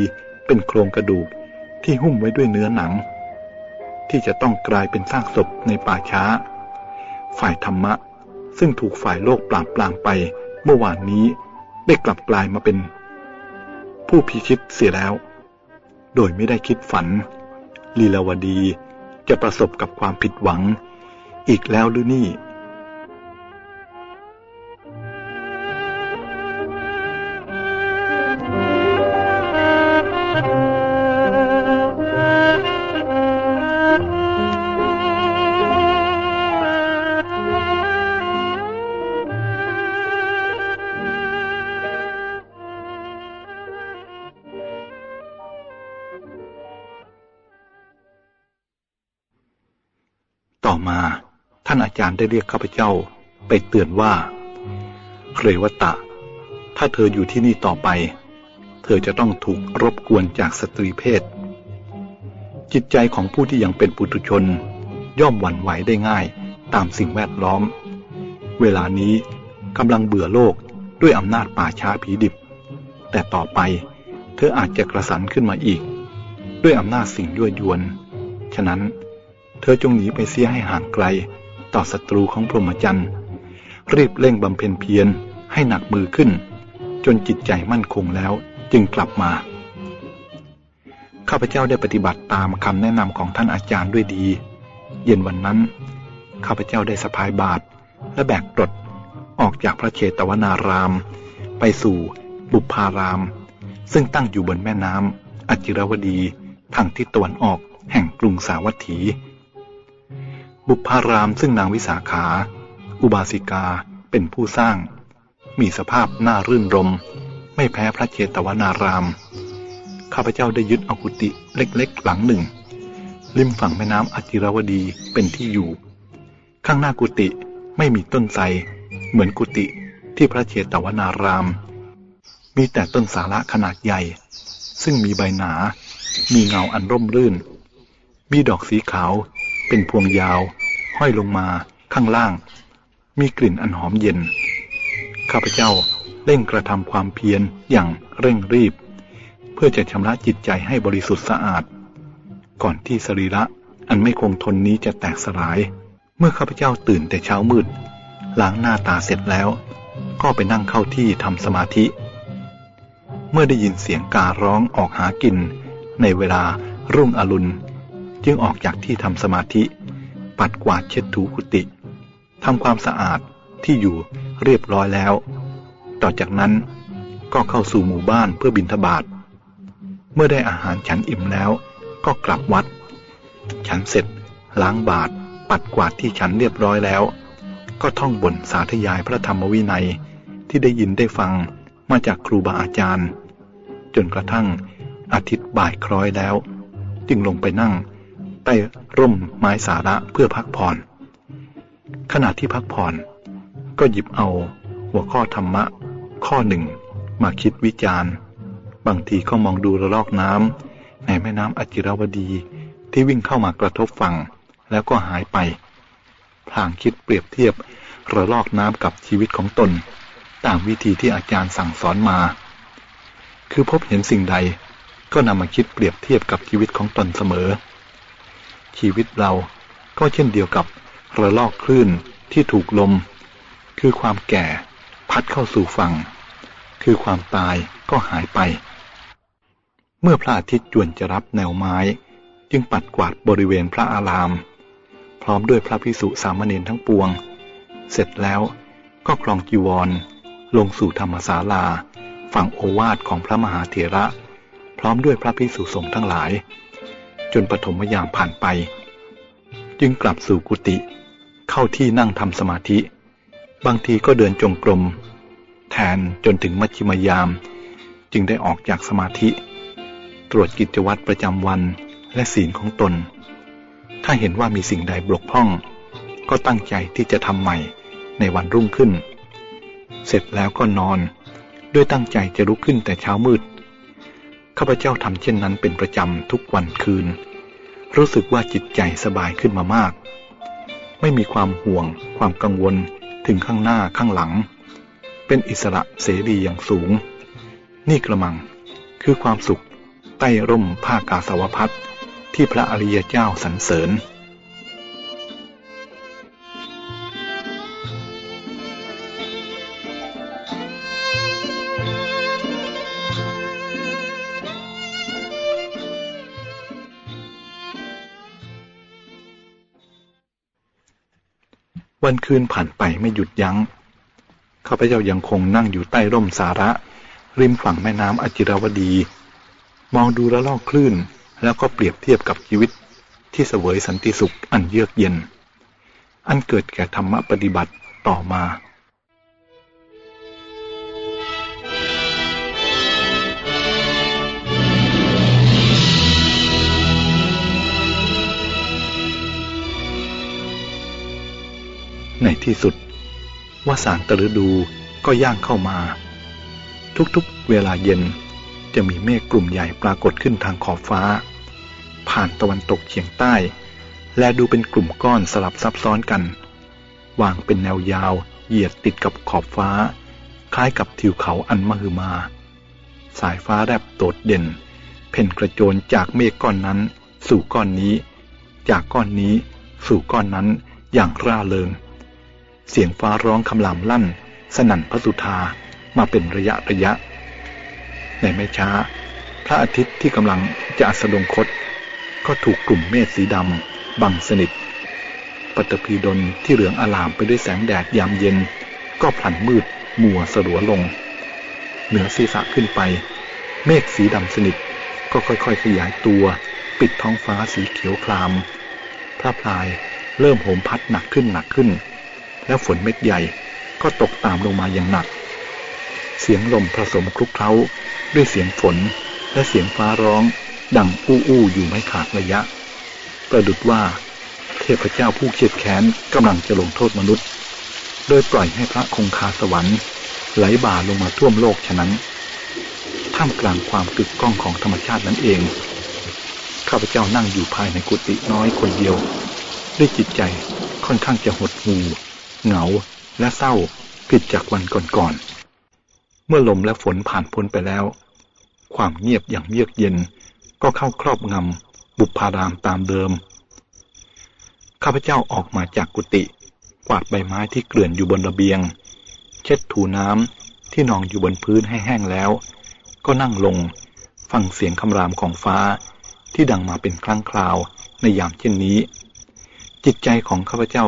เป็นโครงกระดูกที่หุ้มไว้ด้วยเนื้อหนัง ที่จะต้องกลายเป็นซากศพในป่าช้า ฝ่ายธรรมะ ซึ่งถูกฝ่ายโลกปราบปรามไปเมื่อวานนี้ได้กลับกลายมาเป็น ผู้พิชิตเสียแล้ว โดยไม่ได้คิดฝัน ลีลาวดีจะประสบกับความผิดหวัง อีกแล้วหรือนี่ารได้เรียกข้าพเจ้า ไปเตือนว่าเรวตะ ถ้าเธออยู่ที่นี่ต่อไป เธอจะต้องถูกรบกวนจากสตรีเพศ จิตใจของผู้ที่ยังเป็นปุถุชน ย่อมหวั่นไหวได้ง่ายตามสิ่งแวดล้อม เวลานี้กำลังเบื่อโลกด้วยอำนาจป่าช้าผีดิบ แต่ต่อไปเธออาจจะกระสันขึ้นมาอีก ด้วยอำนาจสิ่งยั่วยวน ฉะนั้น เธอจงหนีไปเสียให้ห่างไกล ต่อศัตรูของพรหมจรรย์รีบเร่งบำเพ็ญเพียรให้หนักมือขึ้น จนจิตใจมั่นคงแล้วจึงกลับมา ข้าพเจ้าได้ปฏิบัติตามคำแนะนำของท่านอาจารย์ด้วยดี เย็นวันนั้น ข้าพเจ้าได้สะพายบาตรและแบกกรดออกจากพระเชตวนาราม ไปสู่บุพาราม ซึ่งตั้งอยู่บนแม่น้ำอจิรวดีทางทิศตะวันออกแห่งกรุงสาวัตถี บุพารามซึ่งนางวิสาขา อุบาสิกาเป็นผู้สร้าง มีสภาพน่ารื่นรม ไม่แพ้พระเจตวนาราม ข้าพเจ้าได้ยึดเอากุฏิเล็กๆ หลังหนึ่ง ริมฝั่งแม่น้ำอจิรวดีเป็นที่อยู่ ข้างหน้ากุฏิไม่มีต้นไทรเหมือนกุฏิที่พระเจตวนาราม มีแต่ต้นสาระขนาดใหญ่ ซึ่งมีใบหนา มีเงาอันร่มรื่น มีดอกสีขาวเป็นพวงยาว ห้อยลงมาข้างล่าง มีกลิ่นอันหอมเย็น ข้าพเจ้าเร่งกระทำความเพียรอย่างเร่งรีบ เพื่อจะชำระจิตใจให้บริสุทธิ์สะอาด ก่อนที่สรีระอันไม่คงทนนี้จะแตกสลาย เมื่อข้าพเจ้าตื่นแต่เช้ามืด ล้างหน้าตาเสร็จแล้ว ก็ไปนั่งเข้าที่ทำสมาธิ เมื่อได้ยินเสียงการ้องออกหากิน ในเวลารุ่งอรุณ จึงออกจากที่ทำสมาธิ ปัดกวาดเช็ดถูกุฏิทำความสะอาดที่อยู่เรียบร้อยแล้ว ต่อจากนั้นก็เข้าสู่หมู่บ้านเพื่อบินทบาทเมื่อได้อาหารฉันอิ่มแล้ว ก็กลับวัด ฉันเสร็จล้างบาตรปัดกวาดที่ฉันเรียบร้อยแล้ว ก็ท่องบนสาธยายพระธรรมวินัยที่ได้ยินได้ฟังมาจากครูบาอาจารย์ จนกระทั่งอาทิตย์บ่ายคล้อยแล้ว จึงลงไปนั่ง ใต้ร่มไม้สาระเพื่อพักผ่อนขณะที่พักผ่อน ก็หยิบเอาหัวข้อธรรมะ ข้อหนึ่ง มาคิดวิจารณ์ บางทีก็มองดูระลอกน้ำในแม่น้ำอจิรวดีที่วิ่งเข้ามากระทบฝั่ง แล้วก็หายไปพลางคิดเปรียบเทียบระลอกน้ำกับชีวิตของตน ตามวิธีที่อาจารย์สั่งสอนมา คือพบเห็นสิ่งใด ก็นำมาคิดเปรียบเทียบกับชีวิตของตนเสมอ ชีวิตเราก็เช่นเดียวกับระลอกคลื่นที่ถูกลม คือความแก่พัดเข้าสู่ฝั่ง คือความตายก็หายไป เมื่อพระอาทิตย์จวนจะรับแนวไม้ จึงปัดกวาดบริเวณพระอาราม พร้อมด้วยพระพิสุสามเณรทั้งปวง เสร็จแล้วก็คลองจีวร ลงสู่ธรรมศาลา ฝั่งโอวาทของพระมหาเถระ พร้อมด้วยพระพิสุสงฆ์ทั้งหลาย จนปฐมยามผ่านไป จึงกลับสู่กุฏิเข้าที่นั่งทำสมาธิ บางทีก็เดินจงกรม แทนจนถึงมัชชิมยาม จึงได้ออกจากสมาธิ ตรวจกิจวัตรประจำวันและศีลของตน ถ้าเห็นว่ามีสิ่งใดบกพร่อง ก็ตั้งใจที่จะทำใหม่ในวันรุ่งขึ้น เสร็จแล้วก็นอน ด้วยตั้งใจจะลุกขึ้นแต่เช้ามืด ข้าพเจ้าทำเช่นนั้นเป็นประจำทุกวันคืน รู้สึกว่าจิตใจสบายขึ้นมามาก ไม่มีความห่วง ความกังวลถึงข้างหน้าข้างหลัง เป็นอิสระเสรีอย่างสูง นี่กระมัง คือความสุขใต้ร่มผ้ากาสาวพัดที่พระอริยเจ้าสรรเสริญ วันคืนผ่านไปไม่หยุดยัง้งข้าพเจ้ายังคงนั่งอยู่ใต้ร่มสาระ ริมฝั่งแม่น้ำอจิรวดี มองดูระลอกคลื่น แล้วก็เปรียบเทียบกับชีวิตที่เสวยสันติสุขอันเยือกเย็น อันเกิดแก่ธรรมปฏิบัติต่อมา ในที่สุด ว่าสารตฤดูก็ย่างเข้ามา ทุกๆเวลาเย็นจะมีเมฆกลุ่มใหญ่ปรากฏขึ้นทางขอบฟ้า ผ่านตะวันตกเฉียงใต้ และดูเป็นกลุ่มก้อนสลับซับซ้อนกัน วางเป็นแนวยาวเหยียดติดกับขอบฟ้า คล้ายกับทิวเขาอันมหึมา สายฟ้าแลบโดดเด่น เพ่นกระโจนจากเมฆก้อนนั้น สู่ก้อนนี้ จากก้อนนี้ สู่ก้อนนั้นอย่างร่าเริง เสียงฟ้าร้องคำรามลั่น สนั่นพระสุธามาเป็นระยะระยะ ในไม่ช้า พระอาทิตย์ที่กำลังจะอัสดงคต ก็ถูกกลุ่มเมฆสีดำบังสนิทปัตภีดนที่เหลืองอลามไปด้วยแสงแดดยามเย็น ก็พลันมืดมัวสลัวลง เหนือศีรษะขึ้นไป เมฆสีดำสนิทก็ค่อยๆ ขยายตัว ปิดท้องฟ้าสีเขียวคลาม พระพลายเริ่มโหมพัดหนักขึ้นหนักขึ้น แล้วฝนเม็ดใหญ่ ก็ตกตามลงมาอย่างหนัก เสียงลมผสมคลุกเคล้า ด้วยเสียงฝนและเสียงฟ้าร้อง ดังอู้อู้อยู่ไม่ขาดระยะ ประดุดว่า เทพเจ้าผู้เขียดแค้นกำลังจะลงโทษมนุษย์ โดยปล่อยให้พระคงคาสวรรค์ ไหลบ่าลงมาท่วมโลกฉะนั้น ท่ามกลางความกึกก้องของธรรมชาตินั้นเองข้าพเจ้านั่งอยู่ภายในกุฏิน้อยคนเดียว ด้วยจิตใจค่อนข้างจะหดหู่ เหงาและเศร้าผิดจากวันก่อนๆ เมื่อลมและฝนผ่านพ้นไปแล้ว ความเงียบอย่างเยือกเย็นก็เข้าครอบงำบุพารามตามเดิม ข้าพเจ้าออกมาจากกุฏิกวาดใบไม้ที่เกลื่อนอยู่บนระเบียง เช็ดถูน้ำที่นองอยู่บนพื้นให้แห้งแล้ว ก็นั่งลงฟังเสียงคำรามของฟ้าที่ดังมาเป็นครั้งคราวในยามเช่นนี้ จิตใจของข้าพเจ้า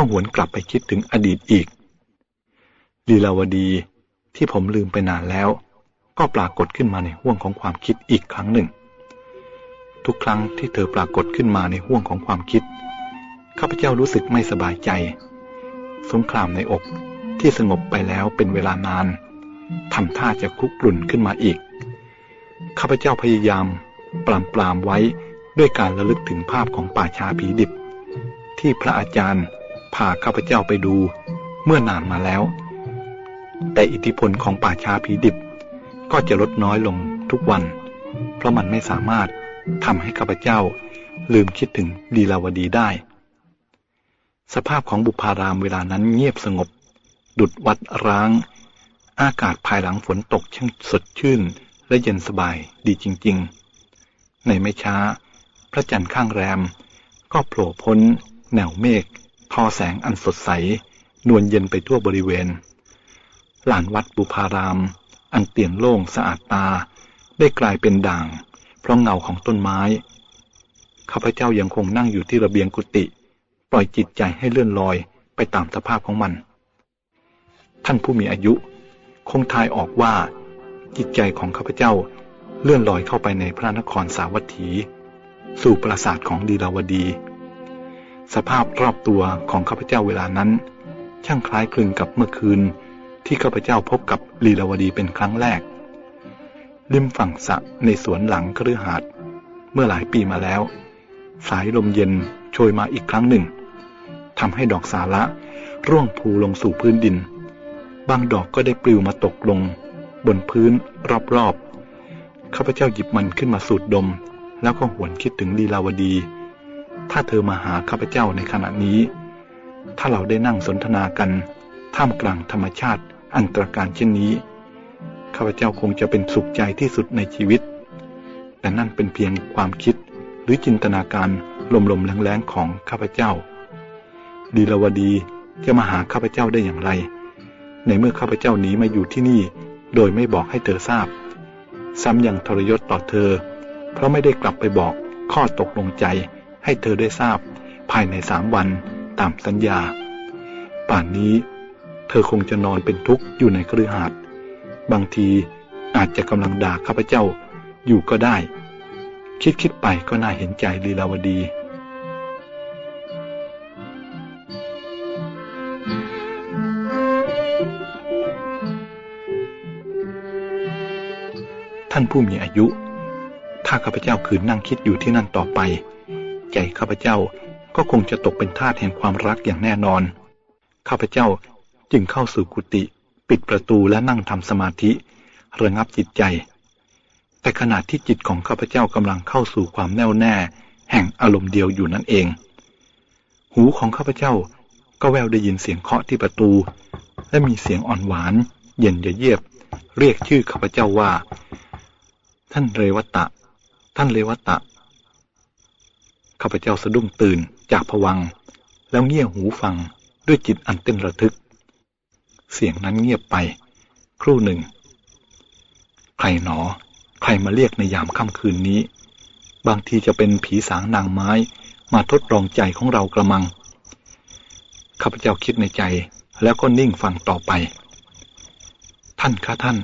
ก็หวนกลับไปคิดถึงอดีตอีก ลีลาวดีที่ผมลืมไปนานแล้ว ก็ปรากฏขึ้นมาในห่วงของความคิดอีกครั้งหนึ่ง ทุกครั้งที่เธอปรากฏขึ้นมาในห่วงของความคิด ข้าพเจ้ารู้สึกไม่สบายใจ สงครามในอกที่สงบไปแล้วเป็นเวลานานทำท่าจะคุกกลุ่นขึ้นมาอีก ข้าพเจ้าพยายาม ปรามปรามไว้ด้วยการระลึกถึงภาพของป่าชาผีดิบ ที่พระอาจารย์ พาข้าพเจ้าไปดู เมื่อนานมาแล้ว แต่อิทธิพลของป่าชาผีดิบ ก็จะลดน้อยลงทุกวัน เพราะมันไม่สามารถทำให้ข้าพเจ้าลืมคิดถึงดีลาวดีได้ สภาพของบุพารามเวลานั้นเงียบสงบ ดุดวัดร้าง อากาศภายหลังฝนตกช่างสดชื่น และเย็นสบายดีจริง ๆ ในไม่ช้า พระจันทร์ข้างแรม ก็โผล่พ้นแนวเมฆ ทอแสงอันสดใส นวลเย็นไปทั่วบริเวณลานวัดบุพาราม อันเตียนโล่งสะอาดตา ได้กลายเป็นด่าง เพราะเงาของต้นไม้ ข้าพเจ้ายังคงนั่งอยู่ที่ระเบียงกุฏิปล่อยจิตใจให้เลื่อนลอยไปตามสภาพของมัน ท่านผู้มีอายุ คงทายออกว่า จิตใจของข้าพเจ้าเลื่อนลอยเข้าไปในพระนครสาวัตถี สู่ปราสาทของดีลาวดี สภาพรอบตัวของข้าพเจ้าเวลานั้น ช่างคล้ายคลึงกับเมื่อคืน ที่ข้าพเจ้าพบกับลีลาวดีเป็นครั้งแรกริมฝั่งสระในสวนหลังคฤหาสน์เมื่อหลายปีมาแล้ว สายลมเย็นโชยมาอีกครั้งหนึ่งทำให้ดอกสาละร่วงพรูลงสู่พื้นดิน บางดอกก็ได้ปลิวมาตกลง บนพื้นรอบๆข้าพเจ้าหยิบมันขึ้นมาสูดดม แล้วก็หวนคิดถึงลีลาวดี ถ้าเธอมาหาข้าพเจ้าในขณะนี้ ถ้าเราได้นั่งสนทนากันท่ามกลางธรรมชาติอันตรการเช่นนี้ ข้าพเจ้าคงจะเป็นสุขใจที่สุดในชีวิต แต่นั่นเป็นเพียงความคิดหรือจินตนาการลมๆแรงๆของข้าพเจ้า ดีลาวดีจะมาหาข้าพเจ้าได้อย่างไร ในเมื่อข้าพเจ้าหนีมาอยู่ที่นี่ โดยไม่บอกให้เธอทราบ ซ้ำยังทรยศต่อเธอ เพราะไม่ได้กลับไปบอกข้อตกลงใจ ให้เธอได้ทราบ ภายในสามวันตามสัญญา ป่านนี้ เธอคงจะนอนเป็นทุกข์อยู่ในครือหาดบางทีอาจจะกำลังด่าข้าพเจ้าอยู่ก็ได้ คิดคิดไปก็น่าเห็นใจลีลาวดีท่านผู้มีอายุ ถ้าข้าพเจ้าคืนนั่งคิดอยู่ที่นั่นต่อไป ใจข้าพเจ้าก็คงจะตกเป็นทาสแห่งความรักอย่างแน่นอน ข้าพเจ้าจึงเข้าสู่กุฏิปิดประตูและนั่งทำสมาธิ ระงับจิตใจ แต่ขณะที่จิตของข้าพเจ้ากำลังเข้าสู่ความแน่วแน่ แห่งอารมณ์เดียวอยู่นั่นเอง หูของข้าพเจ้าก็แววได้ยินเสียงเคาะที่ประตู และมีเสียงอ่อนหวาน เย็นเยียบ เรียกชื่อข้าพเจ้าว่า ท่านเรวตะ ท่านเรวตะ ข้าพเจ้าสะดุ้งตื่นจากผวัง แล้วเงี่ยหูฟังด้วยจิตอันเต้นระทึก เสียงนั้นเงียบไป ครู่หนึ่ง ใครหนอ ใครมาเรียกในยามค่ำคืนนี้ บางทีจะเป็นผีสางนางไม้มาทดลองใจของเรากระมัง ข้าพเจ้าคิดในใจแล้วก็นิ่งฟังต่อไป ท่านคะท่าน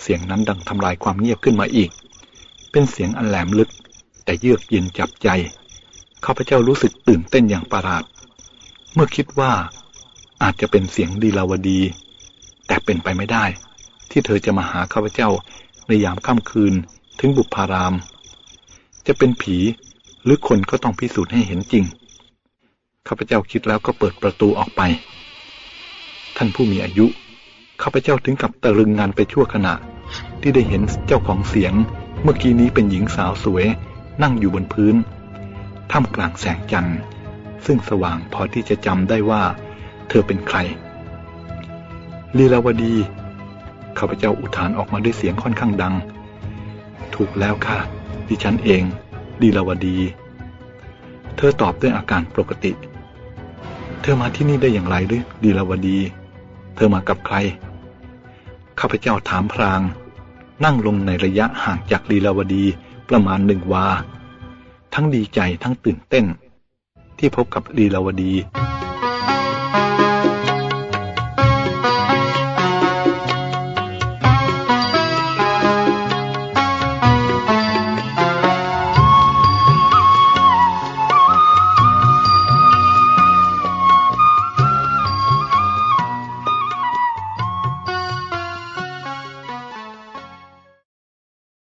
เสียงนั้นดังทำลายความเงียบขึ้นมาอีก เป็นเสียงอันแหลมลึก แต่เยือกเย็นจับใจข้าพเจ้ารู้สึกตื่นเต้นอย่างประหลาด เมื่อคิดว่าอาจจะเป็นเสียงดีลาวดี แต่เป็นไปไม่ได้ ที่เธอจะมาหาข้าพเจ้าในยามค่ำคืนถึงบุพาราม จะเป็นผีหรือคนก็ต้องพิสูจน์ให้เห็นจริงข้าพเจ้าคิดแล้วก็เปิดประตูออกไป ท่านผู้มีอายุข้าพเจ้าถึงกับตะลึงงานไปชั่วขณะ ที่ได้เห็นเจ้าของเสียงเมื่อกี้นี้เป็นหญิงสาวสวย นั่งอยู่บนพื้น ท่ามกลางแสงจันทร์ ซึ่งสว่างพอที่จะจำได้ว่าเธอเป็นใคร ลีลาวดี ข้าพเจ้าอุทานออกมาด้วยเสียงค่อนข้างดัง ถูกแล้วค่ะ ดิฉันเอง ลีลาวดี เธอตอบด้วยอาการปกติ เธอมาที่นี่ได้อย่างไรหรือลีลาวดี เธอมากับใคร ข้าพเจ้าถามพลาง นั่งลงในระยะห่างจากลีลาวดี ประมาณหนึ่งวา ทั้งดีใจทั้งตื่นเต้น ที่พบกับลีลาวดี